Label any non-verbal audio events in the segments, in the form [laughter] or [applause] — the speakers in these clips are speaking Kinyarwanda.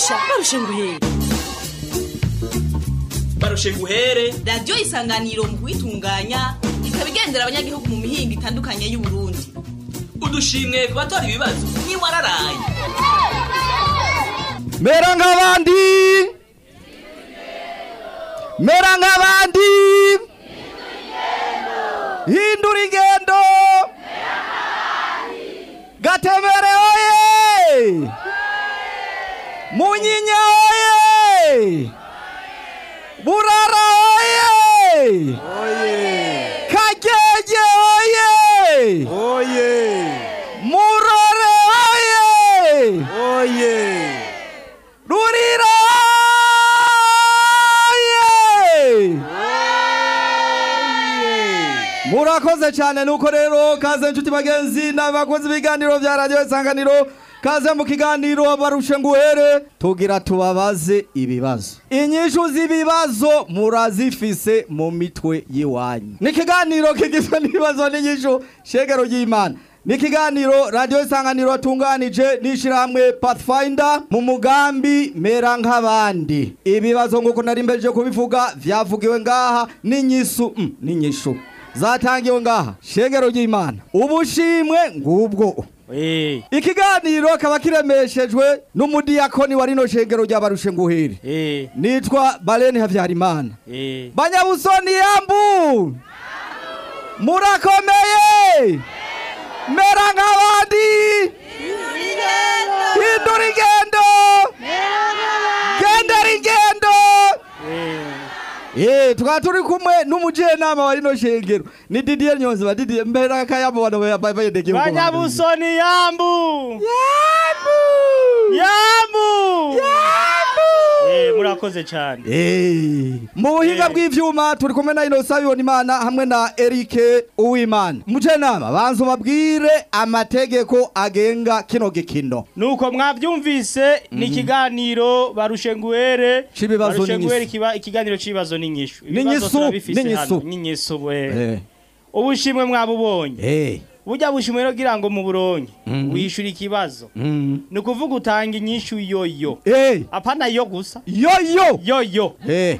barusha barusha nguhere barushe guhere radiyo isanganiro mu kuyitunganya ikaba igendera abanyagihugu mu mihinga itandukanye y'uburundi. Udushimwe ku batora ibibazo. Ntiwararaye. Mera nk'abandi. Mera nk'abandi. Hindura ingendo. Gatemere oye munyinya oye! Burara oye! Kagege oye! Murore oye! Rurira murakoze cyane nuko rero kaze nshuti bagenzi n'abakozi b'ibiganiro bya radiyo isanganiro kaze mu kiganiro barushe nguhere tugira tubabaze ibibazo. Inyishu z'ibibazo murazifise mu mitwe y'iwanyu. Ni ikiganiro kigizwe n'ibibazo n'inyishu. Shegero ry'imana. Ni ikiganiro radiyo isanganiro tunganije n'ishyirahamwe pathfinder mu mugambi mera nk'abandi. Ibibazo nk'uko nari mbeje kubivuga byavugiwe ngaha n'inyishu mm, n'inyishu zatangiwe ngaha. Shegero ry'imana. Ubushimwe ngubwo. Ikiganiro kaba kiremeshejwe n'umudiyakoni wa rino shengero ry'abarushe nguhere eh, nitwa barene habyarimana eh. banyabusoni yambu! Murakomeye! Mera nk'abandi hindura ingendo gendera ingendo Eh, tukaba turi kumwe n'umujenama wa rino shengero ni Didier Nyonzi ba Didier. Mbera kayabo bana bayendekeye banyabusoni yambu! Yambu! Eh, murakoze cyane. Mu buhinga bw'ivyuma turi kumwe na Innocent Bibonimana hamwe na Eric Uwimana. Mujenama banzu babwire amategeko agenga kino gikino. Nuko mwabyumvise ni ikiganiro barushe nguhere C'ibibazo barushe n'inyishu. ikiganiro c'ibibazo n'inyishu N'inyishu, n'inyishu. ubushimwe mwabubonye. Eh. Burya bushimwe rero kugira ngo muburonke wishura ikibazo. Mm. ni ukuvuga utanga inyishu yoyo. Apana yo gusa. Yo yo yoyo eh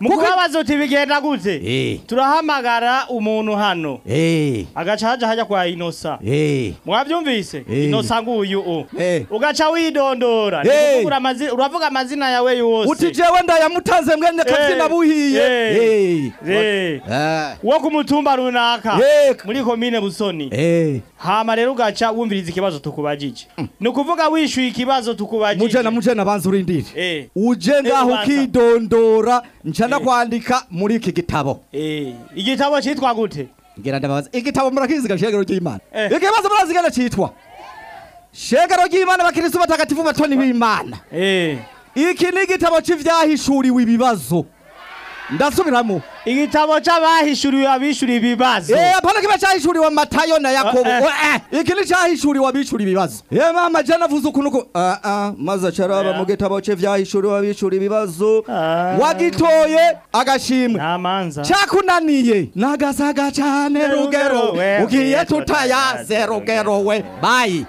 mu Kuko- kubabaza uti bigenda gute? Turahamagara umuntu hano. Agaca haja haja kwa inosa. Mwavyumvise Eh. inosa nguyu u. Ugaca widondora. Uravuga amazina yawe yose. Uti jewe ndayamutanze mwene kabyina buhiye. Wo ku mutumba runaka. Muri komine busoni. Hama rero ugaca wumviriza ikibazo tukubajije. Ni ukuvuga wishyuye ikibazo tukubajije. Mujena mujena banza urindire. Eh. uje Eh, ngaho ukidondora ncana Eh. kwandika muri iki gitabo. Eh, igitabo citwa gute? Ngira ndababaza igitabo murakiziga shegero ry'imana. Eh. ikibazo murazigana citwa shegero ry'imana abakiristu batagatifu batoni b'imana. Eh. iki ni igitabo c'ivyahishuriwe ibibazo. Ndasubiramo igitabo c'abahishuriwe abishura ibibazo Eh, apana kiba cahishuriwe matayo na yakobo. Eh, eh. Eh, iki ni cahishuriwe abishura ibibazo ye mama jana avuze ukuntu ko ah ah maze acaraba Eh. mu gitabo c'ivyahishuriwe abishura ibibazo Ah. wagitoye agashimwe. Nta manza cyakunaniye nagasaga cyane rugero. ugiye we, tutayaze rugero we. Bayi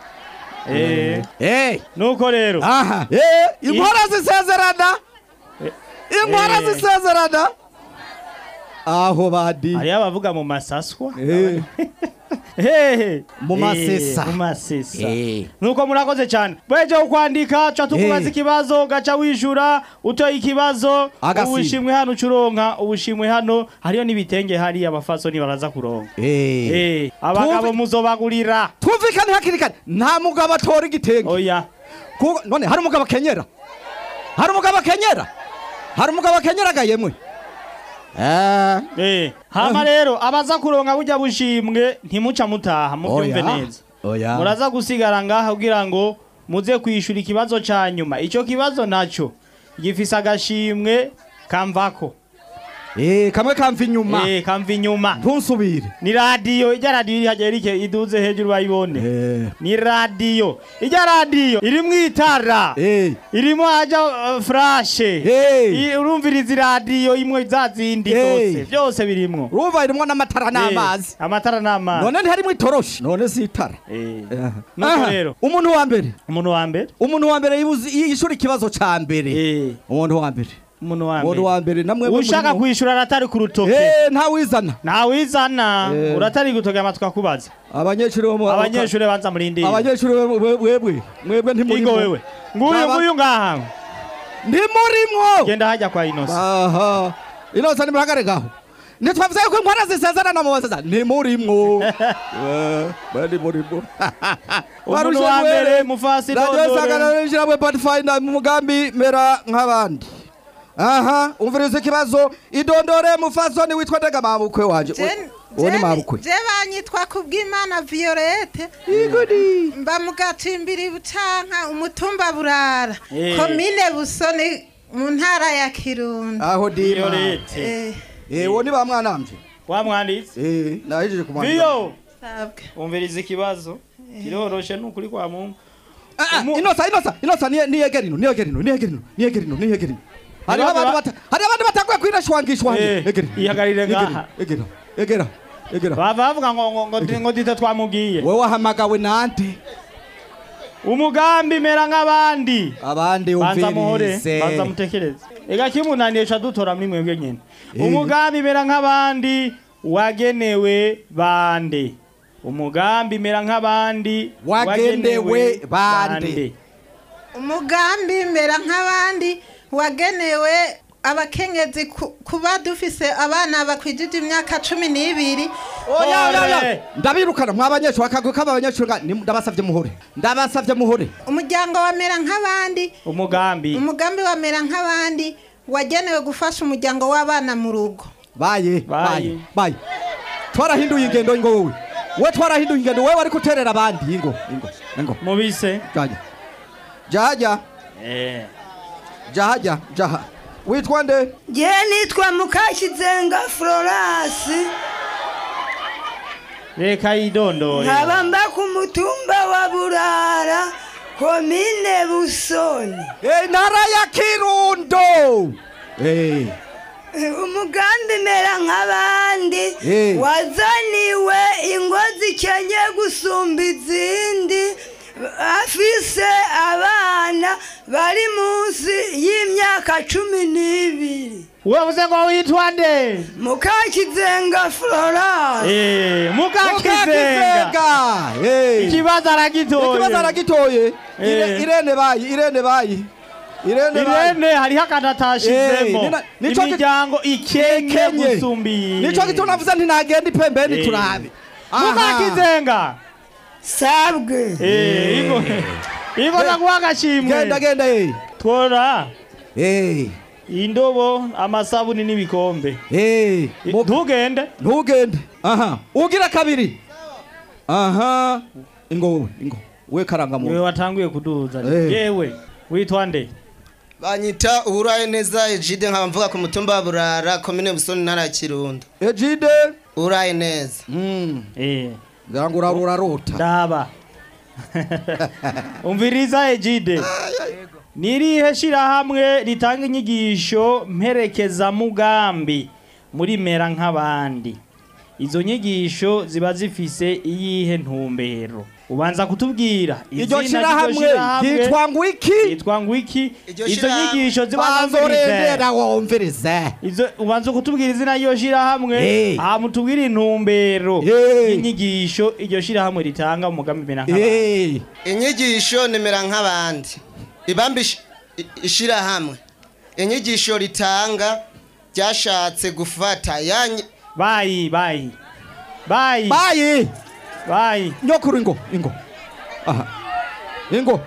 Eh, eh. Nuko rero. Aha. Eh inkora zisezerana. Inkora Eh. zisezerana aho badi. Hariyo abavuga mu masaswa? Eh. Hehe. [laughs] Mu Eh, masesa. mu masesa. Eh. nuko murakoze cyane. Bweje ukwandika ca tukubaza ikibazo gaca wishura utoye ikibazo. Ubushimwe hano ucuronka ubushimwe hano. Hariyo n'ibitenge hariya abafasoni baraza kuronka. Eh. Abagabo muzobagurira. Twumvikane hakiri kare. Nta mugabo atora igitenge. Oya. None hari umugabo akenyera. Hari umugabo akenyera. Hari umugabo akenyera gayemwe eh. Eh, hama rero abaza kuronka burya bushimwe ntimuca mutaha mubyumve neza. muraza gusigara ngaha kugira ngo muze kwishura ikibazo ca nyuma. Ico kibazo naco gifise agashimwe kamvako. Eh, kamwe kamva inyuma eh kamva inyuma ntusubire ni radiyo ijya radiyo iri hajya irike iduze hejuru bayibone. Eh, ni radiyo ijya radiyo irimo itara. Eh, irimo haja uh, furashe eh. Urumviriza iradiyo imwe za zindi Hey. zose byose birimwo. Urumva irimwo n'amatara n'amazi. Eh, amatara n'amazi. None ntiharimwo itoroshi none si itara. Eh. Eh. Nuko rero? Umuntu wa mbere. Umuntu wa mbere? Umuntu wa mbere yishura ikibazo ca mbere. Eh, umuntu wa mbere. Umuntu wa umuntu wa mbere mbere namwe ushaka kwishura aratari ku rutoke? Eh ntawizana. Ntawizana. Eh. uratari gutoke amatwi akubaza abanyeshuri bo abanyeshuri banza murindire. Abanyeshuri we- we- webwe. Mwebwe ntimuri wewe. Nguyu nguyu ngaha. Ntimurimwo genda hajya kwa inosa. Aha. Inosa nimuragare gaho ntitwavuze yuko inkwara zisezerana mu baseza ntimurimwo bari murimwo umuntu wa mbere mufasi radiyo dondore isangano n'ishyirahamwe pathfinder mu mugambi mera nk'abandi. Aha umviriza ikibazo. Idondore mufasoni witwa ndega mabukwe wanje. Jen- uwo ni mabukwe. je banyitwa kubw'imana violette. Igudi mba mu gacimbiri bucanka umutumba burara. Eh. komine busoni mu ntara ya kirundo. Aho dima violette. Eh, eh uwo ni ba mwanamje wamwanditse nahejeje kumwandika viyo umviriza ikibazo? Kiroroshe nukuri kwa mungu. Ah, ah, inosa inosa inosa niye niyegera ino niyegera ino niyegera ino niyegera ino niyegera ino. Hariho abantu batanguye kwirashwangishwa Eh, ihagarire ngaha. egera egera egera. Bava bavuga ngo ngo ngo ngo dita twamubwiye wewe wahamagawe nande umugambi mera nk'abandi. Abandi banza muhore umvirize banza mutekereze. Ega kimunaniye dutora muri mwebwe nyene. Eh. umugambi mera nk'abandi wagenewe bande. Umugambi mera nk'abandi Wagenewe bande. umugambi mbera nk'abandi wagenewe abakenyezi ku- kuba dufise abana bakwijije imyaka cumi n'ibiri. Ore. ndabirukana mwabanyeshuri akagwe k'abanyeshuri ndabasavye muhore. Ndabasavye muhore. Umuryango wamera nk'abandi. Umugambi. Umugambi wamera nk'abandi. Wagenewe gufasha umuryango w'abana mu rugo. Baye Baye. baye twarahinduye ingendo ngo wowe we twarahinduye ingendo wewe ariko uterera abandi. Ingo ingo ingo. Mubise. Jaja. Jaja. Eh. Jaja jaha. Witwa nde? Je nitwa Mukashizenga Florence. Reka yidondore. Nkaba mba ku mutumba wa Burara komine Busoni. Eh, intara ya kirundo. Eh, umugambi mera nk'abandi Eh. wazaniwe ingo zikenye gusumba izindi. Afise abana bari munsi y'imyaka cumi n'ibiri. Wavuze ngo witwa nde mukakizenga florence. Eh mukakizenga. Eh. ikibazo aragitoye. Ikibazo aragitoye. Eh. irene bayi irene bayi. Irene hariho akantu atashizemo imiryango ikenye gusumbiye nico gituma navuze nti nagenda ipembeni turabe. Mukakizenga. Sabwe. Eh, igo igo naguha genda agashimwe genda eh. Twora eh. Indobo amasabuni n'ibikombe eh. Mu- ntugende ntugende aha. Ugira kabiri. Aha. Ingo wowe ingo. We karanga ni we mu watanguye kuduza. Eh. yewe witwa nde? Banyita uhuraye neza ejide nkaba mvuga ku mutumba wa burara komine busoni ntara ya kirundo. Ejide. Uraye neza. Ngira urarota ndaba. [laughs] Umviriza ejide. Nirihe shirahamwe ritanga inyigisho mperekeza mugambi muri mera nk'abandi. Izo nyigisho ziba zifise iyihe ntumbero? Ubanza kutubwira. Iryo shirahamwe ryitwa ngo iki yitwa ngo iki Iryo izo nyigisho ziba banzorendera wumvirize. Ubanza kutubwira izina ry'iryo shirahamwe Eh. aha mutubwire intumbero. Y'inyigisho iryo shirahamwe ritanga mu mugambi mera nk'abandi. Inyigisho nimera nk'abandi. Ibambi ish- i- ishirahamwe inyigisho ritanga ryashatse gufata. Yanyi bayi bayi. Bayi. Bayi. Bayi nyokuru ingo ingo aha. Ingo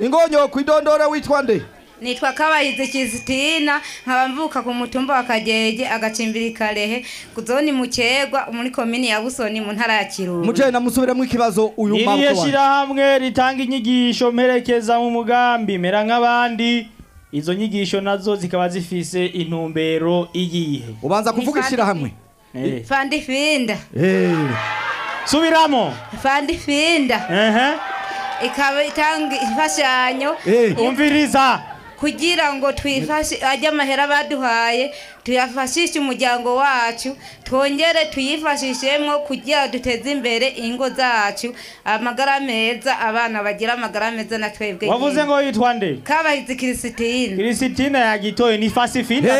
ingo nyokuru idondora witwa nde? Nitwa kabayizi kizitina nkaba mvuka ku mutumba wa kageje agacimbiri karehe ku zoni mukegwa muri komini ya busoni mu ntara ya kirundo. Mujeye namusubiremo ikibazo uyu irihe mabukwe wanjye. Shirahamwe ritanga inyigisho mperekeza mu mugambi. Mera nk'abandi izo nyigisho na zo zikaba zifise intumbero iyihe? Ubanza kuvuga ishyirahamwe Eh. fandifinda Eh, subiramo. Fandifinda ehe. Ikaba itanga imfashanyo umviriza. Kugira ngo twifashe ajye amahera baduhaye tuyafashishe umuryango wacu twongere tuyifashishemo kugira duteze imbere ingo zacu. Amagara meza abana bagira amagara meza na twebwe wavuze ngo witwa nde? Kabahizi kirisitine kirisitine yagitoye ni fasifinda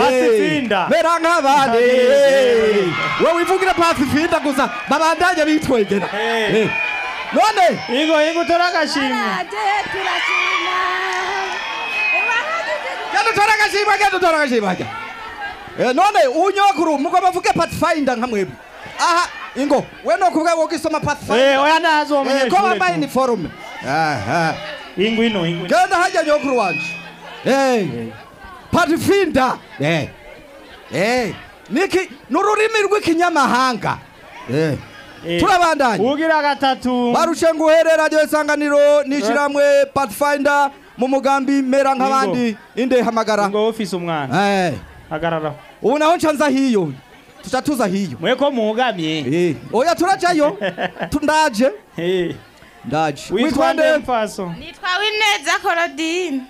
hey, hey, Pasifinda. hey, mera nk'abandi Hey. hey. wowe wivugire pasifinda gusa babandanye bitwegera Hey. Hey. none ingo ingo utora agashimwe genda utora agashimwe genda utora agashimwe hajya Eh, none unyokuru mugomba vuge pathfinder nka mwebwe aha ingo we no kuvuga wowe isoma Eh, pathfinder oya na zo Eh, ko umunyeshure wambaye tu. iniforume aha ingo ino ingo ino. genda hajya nyokuru wanje hey. Pathfinder hey. hey. niki n'ururimi rw'ikinyamahanga. Hey. Eh, turabandanya ugira gatatu. Barushe nguhere radiyo isanganiro nishiramwe pathfinder mu mugambi mera nk'abandi inde hamagara. Ngo ufise umwana. Eh, hagarara. Ubu naho nca nza hiyo. Tuca tuza hiyo. Mwe ko mugamye. Eh, oya turajayo. [laughs] Tu- ndaje. Eh, ndaje. Witwa nde? Nitwa wineza korodine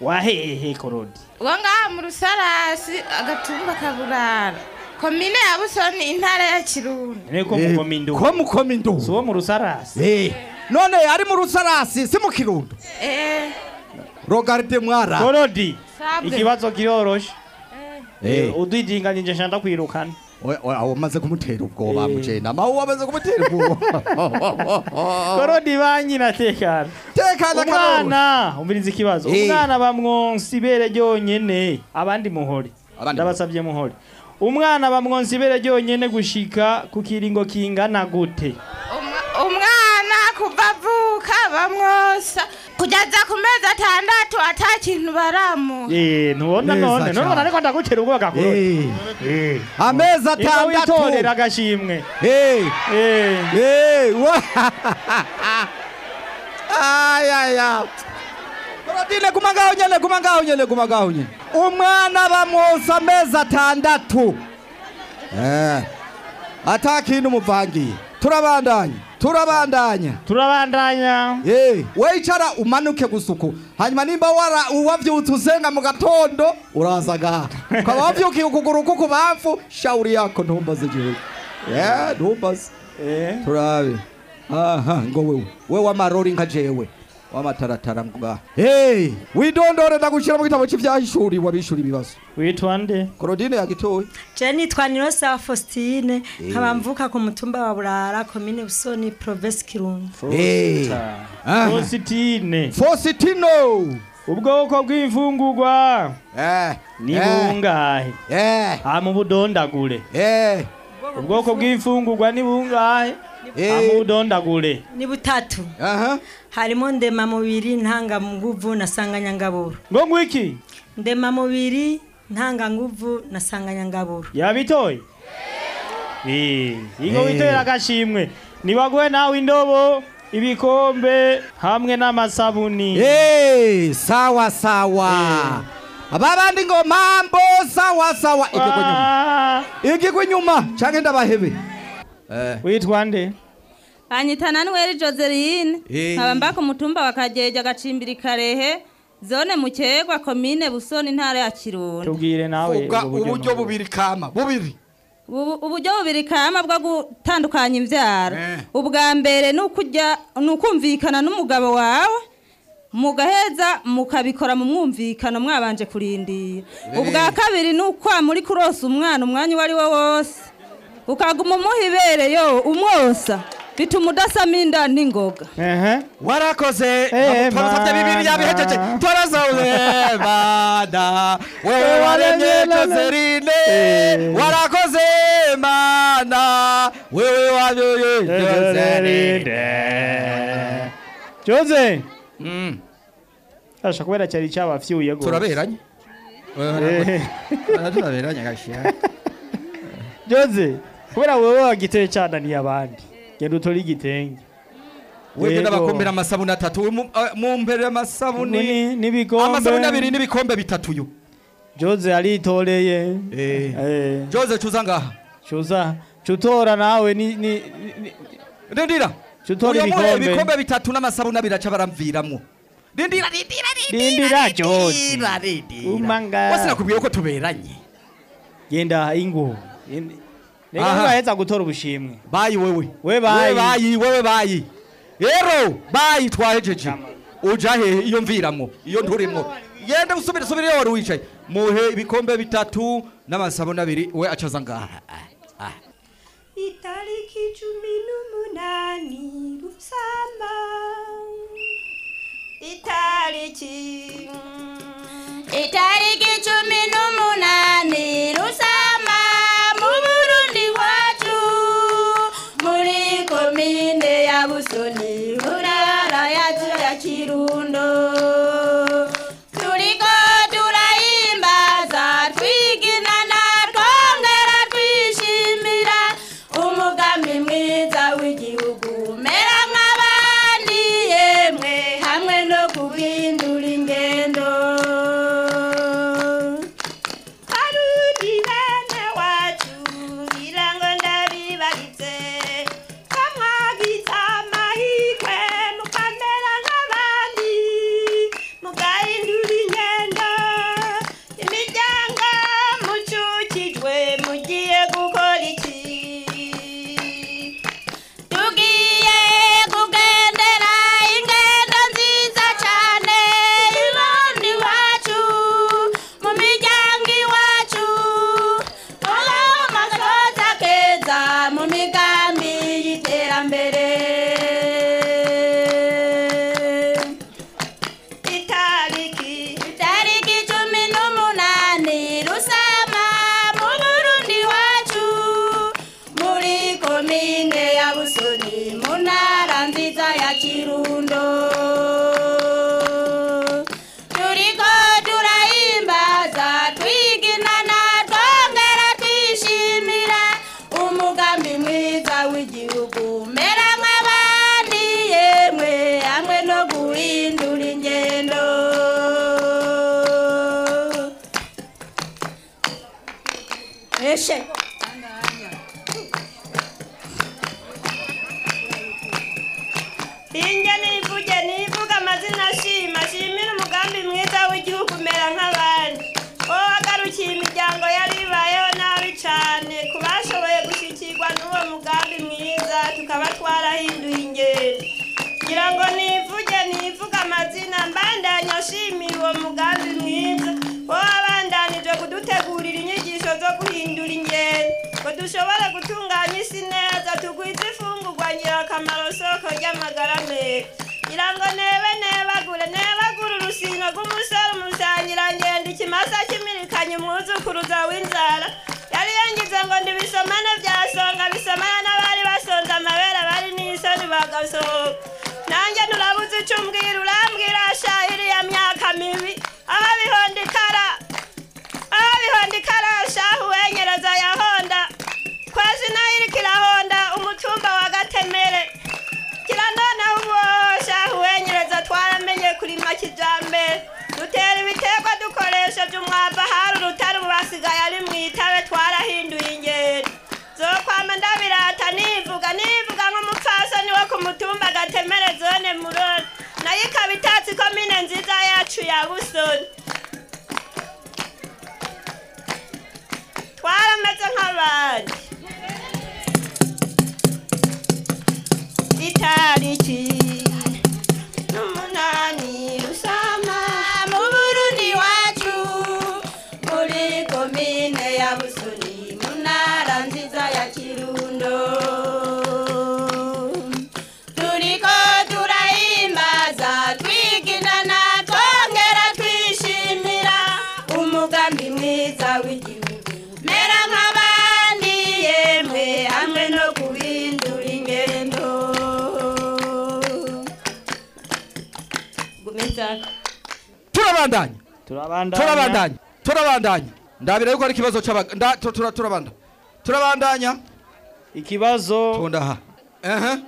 wahehe korodi uwo ngaha mu rusarasi agatumba kaburara komine ya busoni intara ya kirundo. Neko Eh, mukoma indu ko mukoma indu si uwo mu rusarasi. Eh, none ari mu rusarasi si mu kirundo. Eh. Rogarde mwara. Korodi ikibazo kiroroshe. Eh, udidinganyije nshanda kwirukana wamaze kumutera ubwoba Eh. mujena. Mawe wamaze kumutera ubwoba. [laughs] Korodi banyina tekana. Tekana karori umwana umviriza ikibazo. Eh. umwana bamwonsa ibere ryonyene abandi muhore Abandi ndabasabye muhore umwana bamwonsa ibere ryonyene gushika ku kiringo kingana gute? Umwa- umwana kuva avuka bamwosa kugeza ku mezi atandatu ata kintu baramuha Eh, ntubona none. None ariko ndagutera ubwoba gakorodi Eh, amezi ingo witorera atandatu. agashimwe. Eh, Eh, eh. Korodine guma ngaho nyene guma ngaho nyene guma ngaho nyene. Umwana bamwosa amezi atandatu. Eh, ata kintu muvangiye. Turabandanya turabandanya. Turabandanya. Eh, wicara umanuke gusuku hanyuma nimba wara wavyutse usenga mu gatondo urazaga gaha. Ukaba wavyukiye ukuguru kukubamfu shauri yako ntumbaze jewe yeah, ntumbaze Eh, turabe aha ngo wewe we wamarori nka jewe wamataratara ngaha hey, widondore ndagushira mu gitabo cy'ivyahishuri wabishura ibibazo witwa nde? Korodine yagitoye je nitwa nirosa faustine nkaba mvuka ku mutumba wa burara komine busoni provinsi kirundo Eh, aha. Fositine fositino ubwoko bw'imfungurwa eh, ni eh, bungahe? Eh, ha mu budondagure eh, ubwoko bw'imfungurwa ni bungahe? Ha mu eh, budondagure ni butatu. Aha. Harimo ndemamubiri ntanganguvu na sanganyangaburo ngo ngwiki ndemamubiri ntanganguvu na sanganyangaburo yabitoye Eh, ingo Eh. witera agashimwe nibaguhe nawe indobo ibikombe hamwe n'amasabuni. Hey, sawa sawa. Ababandi ngo mambo sawa sawa. Igiko nyuma. Ah, igiko nyuma. Canke ndabahebe eh. Witwa nde? Anyita Nanuel Joseline. Eh. nkaba mba ku mutumba wa agacimbiri Karehe. Zone Mukegwa komine Busoni intara ya Kirundo. Tubwire nawe uburyo bubiri kama bubiri. Ubu- uburyo bubiri kama bwo gutandukanya imvyaro. Eh. ubwa mbere ni ukumvikana n'umugabo wawe mugaheza mukabikora mu mwumvikano mwabanje kurindira. Ubwa kabiri ni ukwa muri kurosa umwana umwanya uwo ari wo wose. Ukaguma umuha ibere yo umwosa. Bituma udasama inda n'ingoga warakoze. Eh, twarasabye bibiri mana. yabihejeje twarasabe mana [laughs] wewe waremye Joseline warakoze mana. Wewe waremye Joseline Jose asha kubera cyari cyabafyuye gose turaberanye Eh. turaberanye gashiya Jose kubera wewe wagiteye cyananiye abandi genda utore igitenge webwe Yego. n'abakombera amasabuni atatu. Eh, mumpere amasabuni. Ni- n'ibikombe. amasabuni abiri n'ibikombe bitatu yo Jose aritoreye eh. Jose cuza ngaha cuza cutora nawe ni ni Rindira cutora ibikombe ibikombe bitatu n'amasabuni abiri aca baramviramwo Rindira rindira Rindira Jose. rindira umanga. Wasi nakubwiye ko tuberanye. Genda ingo Nega Aha. ngaheza gutora ubushimwe bayi wewe we bayi wewe bayi wewe bayi rero bayi twahejeje uja hehe iyo mviramwo iyo nturimwo yenda usubire subire iyo wari wicaye muhe ibikombe bitatu n'amasabuni abiri we acaza ngaha itariki cumi n'umunani rusama. Itariki itariki cumi n'umunani rusama. Kirundo ngira ngo nebe nebagure nebagure urusino rw'umusore umusangirangendo ikimasa kimirikanye umwuzukuruza w'inzara. Yari yangize ngo ndibisomane byasonga bisomana n'abari basonze amabere bari n'isoni bagasohoka. Nanjye nturabuze icyo umbwira urambwira shahiri kurima kijambere dutera ibiterwa dukoresheje umwava hari urutare ubu basigaye ari mu itabe twarahinduye ingendo. Zokwama ndabirata nivuga nivuga nk'umupfasoni wo ku mutumba gatemere zone murori na yo ikaba itatse ikomine nziza yacu ya busoni. Twarameze nk'abandi. Itariki turabandanya. Turabandanya. Ndabira yuko ari ikibazo cy'abaga nda- tu- tura- turabandanya. Turabandanya. Ikibazo. Tunda aha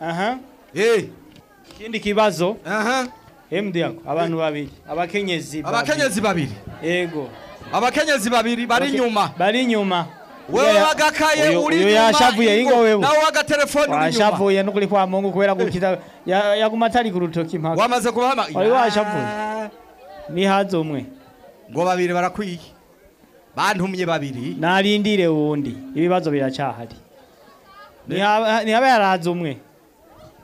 aha. Eh. Ikindi kibazo. Aha MD yako abantu babiri. Abakenyezi abakenyezi babiri. Yego abakenyezi babiri bari inyuma. Bari inyuma. Wewe wagakaye uri uyo inyuma yashavuye ingo, wewe. Nawe wagatelefoni uri inyuma. Washavuye nukuri kwa Mungu kubera gukita ya- yaguma atari ku rutoki mpaka. Wamaze kubahama. Wari washavuye. Ni hazo umwe. Ngo babiri barakwiye. Bantumye babiri. Narindire wundi ibibazo biracyahari. Ntihaba yaraza umwe?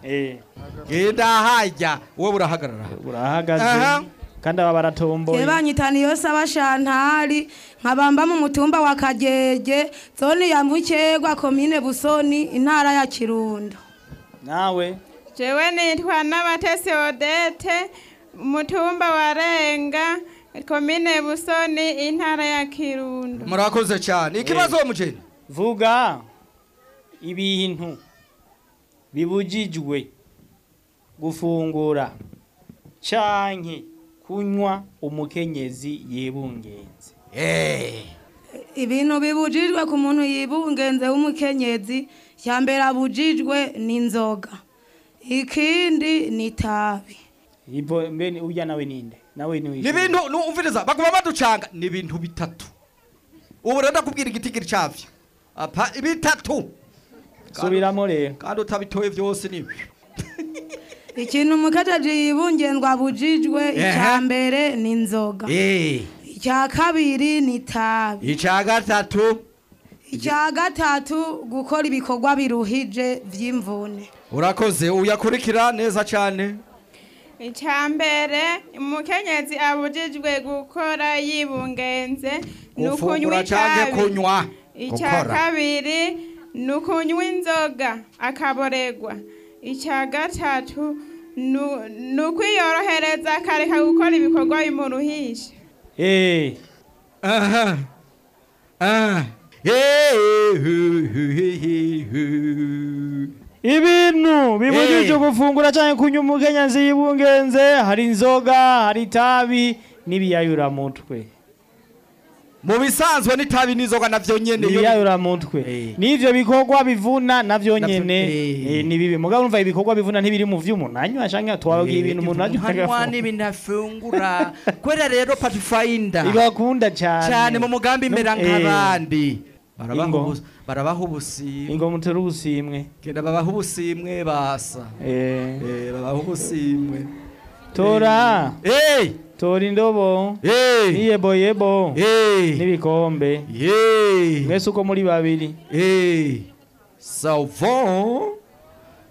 Eh. Genda hajya. Wowe urahagarara urahagaze Aha. kandi aba baratomboye. Banyitana iyo saba shantari nkabamba mu mutumba wa kagege. Zone ya mukegwa komine busoni intara ya kirundo. Nawe? Jewe nitwa n'abatesi odete. Umutumba wa renga komine busoni intara ya kirundo. Murakoze cyane. Ikibazo wo mujeni vuga ibintu bibujijwe gufungura canke kunywa umukenyezi yibungenze. Ibintu bibujijwe ku muntu yibungenze w'umukenyezi cya mbere abujijwe n'inzoga ikindi ni itabi. Ivo mbene urya nawe ninde nawe ni ni ibintu numviriza baguma baducanga ni ibintu bitatu. Ubu rero ndakubwira igitigiri cyavyo. Apa bitatu subiramo rero kandi utabitoye byose ni ikintu umukenyezi yibungendwa abujijwe icya mbere ni inzoga. Eh icya kabiri ni itabi. Icya gatatu icya gatatu gukora ibikorwa biruhije by'imvune. Urakoze. Uyakurikira neza cyane. Icya mbere umukenyezi abujijwe gukora yibungenze ni ukunywa itabi. kunywa? Icya kabiri ni ukunywa inzoga akaboregwa. Icya gatatu ni ukwiyorohereza akareka gukora ibikorwa bimuruhisha. Eh. Aha. Ah. Ibintu bibujijwe gufungura canke kunywa umukenyezi yibungenze hari inzoga hari itabi n'ibiyayuramutwe mu bisanzwe n'itabi n'inzoga navyo nyene ibiyayuramutwe n'ivyo bikorwa bivuna navyo nyene. Eh. ni bibi mugabo urumva ibikorwa bivuna ntibiri mu vy'umuntu anywa canke twababwiye ibintu umuntu anywa hanywa n'ibintu afungura. [laughs] Kubera rero pathfinder. Ibakunda cane. Cyane mu mugambi mera Eh. nk'abandi. Barabaha ubusimwe. Ingo mutera ubusimwe. Babaha ubusimwe basa. Eh. Eh, babaha ubusimwe. Tora. Eh. Tora indobo. N'iyeboyebo. Eh. N'ibikombe. Mwese uko muri babiri. Salvon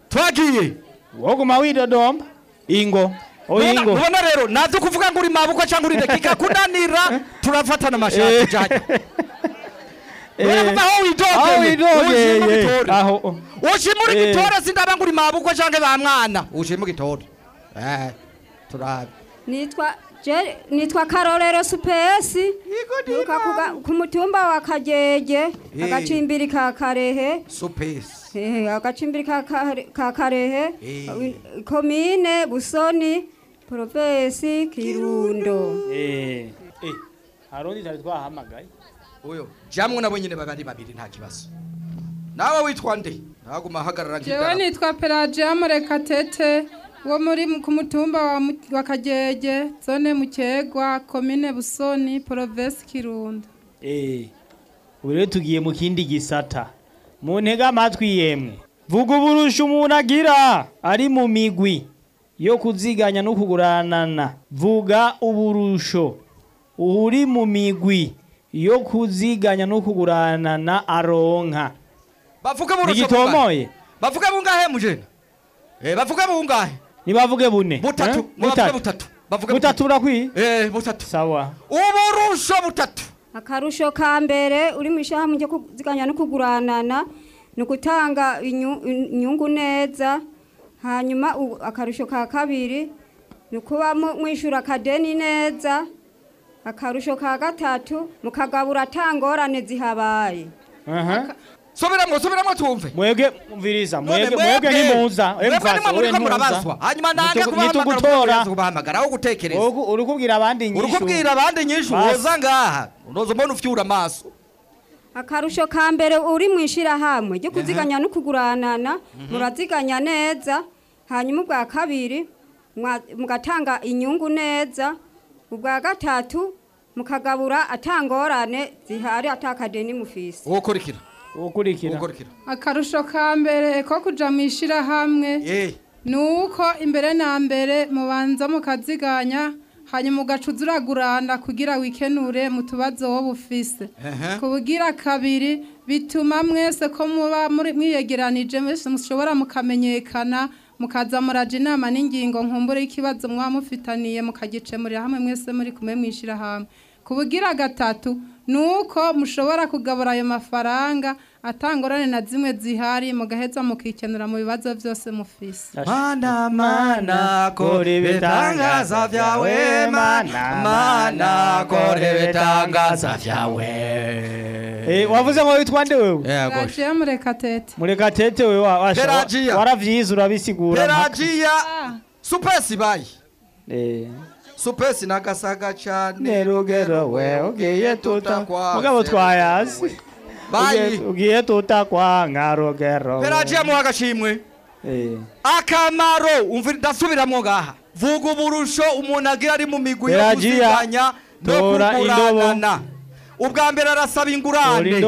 twagiye. Woguma widodomba ingo. Oya Nubona- ingo. nubona rero naze kuvuga ngo uri mabukwe cyangwa uri dakika [laughs] kunanira turafatana amashati jajya Urumva aho widogeye Ushima igitore. Eh. sindaba ngo uri mabukwe cyangwa ba mwana ushima igitore eh turabe nitwa je nitwa karorero supesi. Ku mutumba wa kagege Eh. agacimbiri ka karehe. Supesi. Eh, agacimbiri ka Kare- ka karehe. Eh. komine busoni provinsi kirundo. Eh. Eh harundi tari twahamagaye uyo jamwe nabo nyine babari babiri nta kibazo. Nawe witwa nde? Naguma ahagarara jewe nk'idarapo nitwa pelagia murekatete wo muri mu- ku mutumba wa kagege zone mukegwa komine busoni provinsi kirundo. Eh ubu rero tugiye mu kindi gisata. Mu ntega amatwi yemwe. Vuga uburusha umuntu agira ari mu migwi yo kuziganya no kuguranana vuga uburusho. Uri mu migwi. Yo kuziganya no kuguranana aronka. Bavuga burusha ntigitomoye bavuga bungahe mujena eh bavuga bungahe? Nibavuge bune butatu. eh? butatu. bavuge butatu burakwiye eh butatu. Sawa. Uburusho butatu. Akarusho ka mbere uri mu ishyirahamwe ryo kuziganya no kuguranana ni ugutanga inyu- inyungu neza hanyuma akarusho ka kabiri ni ukuba mu- mwishyura akadeni neza akarusho ka gatatu mukagabura atangorane zihabaye. Aha soberamwo soberamwo tumve mwebwe mviriza mwebwe mwebwe ntimuza mwebwe murabazwa. hanyuma nange kubahamagara kubahamagara aho gutekereza. Uri kubwira abandi nyishu. Uri kubwira abandi Basi. woza ngaha. Unoza mbona ufyura amaso akarusho ka mbere uri mu ishyirahamwe ryo kuziganya no kuguranana muraziganya neza hanyuma ubwa kabiri mugatanga inyungu neza ubwa gatatu mukagabura atangorane zihari atakadeni mufise ukurikira ukurikira akarusho ka mbere ko kuja mu ishyirahamwe ni uko imbere na mbere mubanza mukaziganya hanyuma ugacuza uragurana kugira wikenure mu tubazo wowe ufise kubugira kabiri bituma mwese ko muba muri- mwiyegeranije mwese mushobora mukamenyekana mukaza muraja inama n'ingingo nkumbure y'ikibazo mwaba mufitaniye mukagicemurira hamwe mwese muri kumwe mwishyira hamwe. Kubugira gatatu ni uko mushobora kugabura ayo mafaranga atangorane na zimwe zihari mugaheza mukikenura mu bibazo byose mufise. Mana mana kora ibitangaza vyawe mana mana kora ibitangaza vyawe. Eh, wavuze ngo witwa nde wewe? Pelagiya Murekatete murekatete wewe wa- washa- Pelagiya. waravyize urabisigura pelagiya supesi bayi Eh. supesi nagasaga cane nerugero we ugiye tuta mugabo twayazi. Bayi. Ugiye- tuta kwa nka rugero pelagiya muha agashimwe Eh. akamaro umva ndasubiramwo ngaha vuga uburusho umuntu agira ari mu migwi yo kuziganya no kuguranana ubwa mbere arasaba ingurane.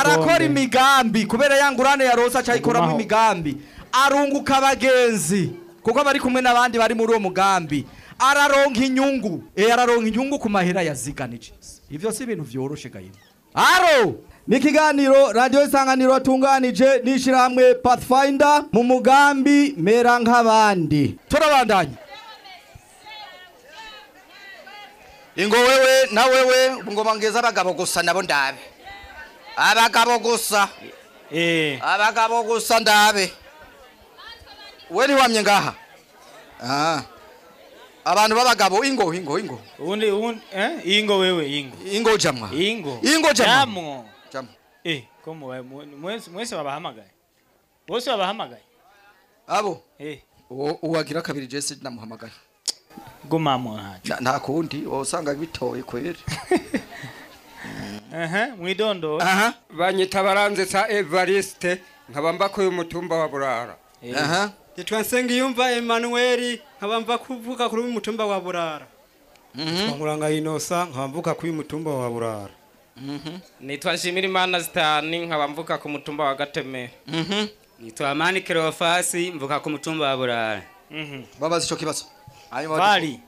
Arakora imigambi kubera ya ngurane ya rosa acayikoramo imigambi. Arunguka abagenzi kuko bari kumwe n'abandi bari muri uwo mugambi. Araronka inyungu. Eh araronka inyungu ku mahera yaziganije. Ivyo si ibintu vyoroshe gahima aro! Ni ikiganiro radiyo isanganiro atunganije n'ishyirahamwe pathfinder mu mugambi mera nk'abandi. Turabandanya. Ingo wewe na wewe ngoma ngeza abagabo gusa nabo ndabe. Abagabo gusa. Eh. Abagabo gusa ndabe. We ntiwamye ngaha ah. Abantu b'abagabo ingo ingo ingo. Ubundi ubundi eh? Ingo wewe ingo. Ingo jamwa ingo. Ingo jamwa. jamwo jamwa eh ko mwese mwese babahamagaye bose babahamagaye abo. Eh. Uwagira kabiri jesi namuhamagaye. Gumamo ntacu Na- nta kundi usanga bitoye kweri. [laughs] Aha mwidondo. Aha. Banyita baranze sa Evariste nkaba mbakuye umutumba wa Burara. Aha. Yitwa Nsengiyumva Emmanuel nkaba mva kuvuka kuri uyu mutumba wa Burara. Nkuranga Inosa nkaba mvuka kuri uyu mutumba wa Burara. nitwa nshimirimana zitani nkaba mvuka ku mutumba wa gateme. Nitwa amani kerofasi mvuka ku mutumba wa burara. Babaza ico kibazo. Bari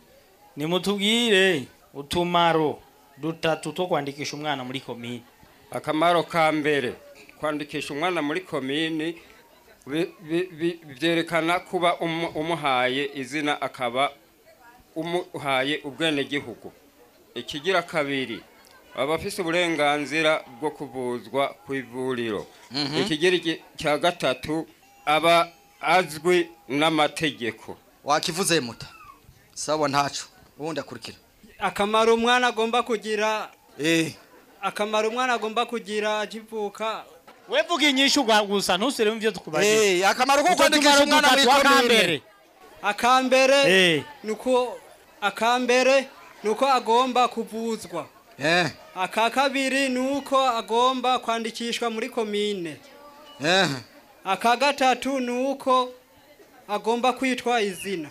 nimutubwire utumaro dutatu two kwandikisha umwana muri komine akamaro ka mbere kwandikisha umwana muri komini byerekana kuba umu- umuhaye izina akaba umuhaye ubwenegihugu. Ikigira kabiri aba afise uburenganzira bwo kuvuzwa ku ivuriro. Mhm. ikigira iki- cya gatatu aba azwi n'amategeko. Wakivuze muta? Sawa ntaco. Ubundi akurikira. Akamaro umwana agomba kugira eh. Akamaro umwana agomba kugira akivuka we vuga inyishu gwa- gusa ntusire mu byo tukubajije Eh, akamaro ko kwandikisha umwana muri komine. akambere. akambere Eh. nuko akambere nuko agomba kuvuzwa. Eh. Aka kabiri nuko agomba kwandikishwa muri komine eh. Aka gatatu nuko agomba kwitwa izina.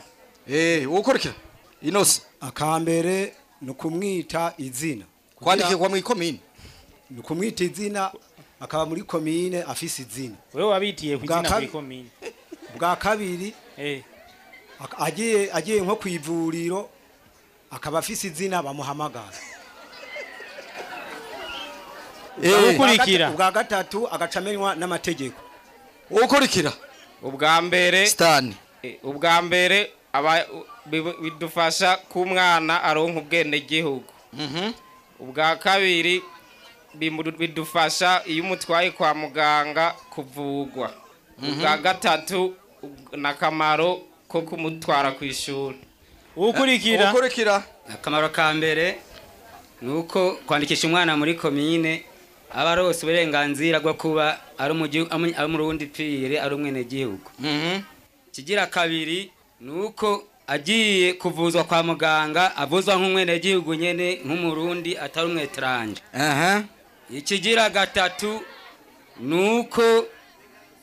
Eh ukurikira. Inose akambere ni ukumwita izina. Kwandikirwa mu ikomine ni ukumwita izina akaba muri komine afise izina. Wewe wabitiye ku izina kuri komine bwa kabiri eh. agiye agiye nko ku ivuriro akaba afise izina bamuhamagara. Eh. Ukurikira. ubwa gatatu agaca amenywa n'amategeko. Ukurikira ubwa mbere Stan. Eh, ubwa mbere bidufasha ko umwana aronka ubwenegihugu. Ubwa kabiri bidufasha iyo umutwaye kwa muganga kuvugwa. Ubwa gatatu ni akamaro ko kumutwara ku ishuri. Ukurikira ukurikira akamaro ka mbere ni uko kwandikisha umwana muri komine aba arose uburenganzira bwo kuba ari ari umurundi pire ari umwenegihugu kigira kabiri ni uko agiye kuvuzwa kwa muganga avuzwa nk'umwenegihugu nyene nk'umurundi atari umwetranje aha ikigira gatatu ni uko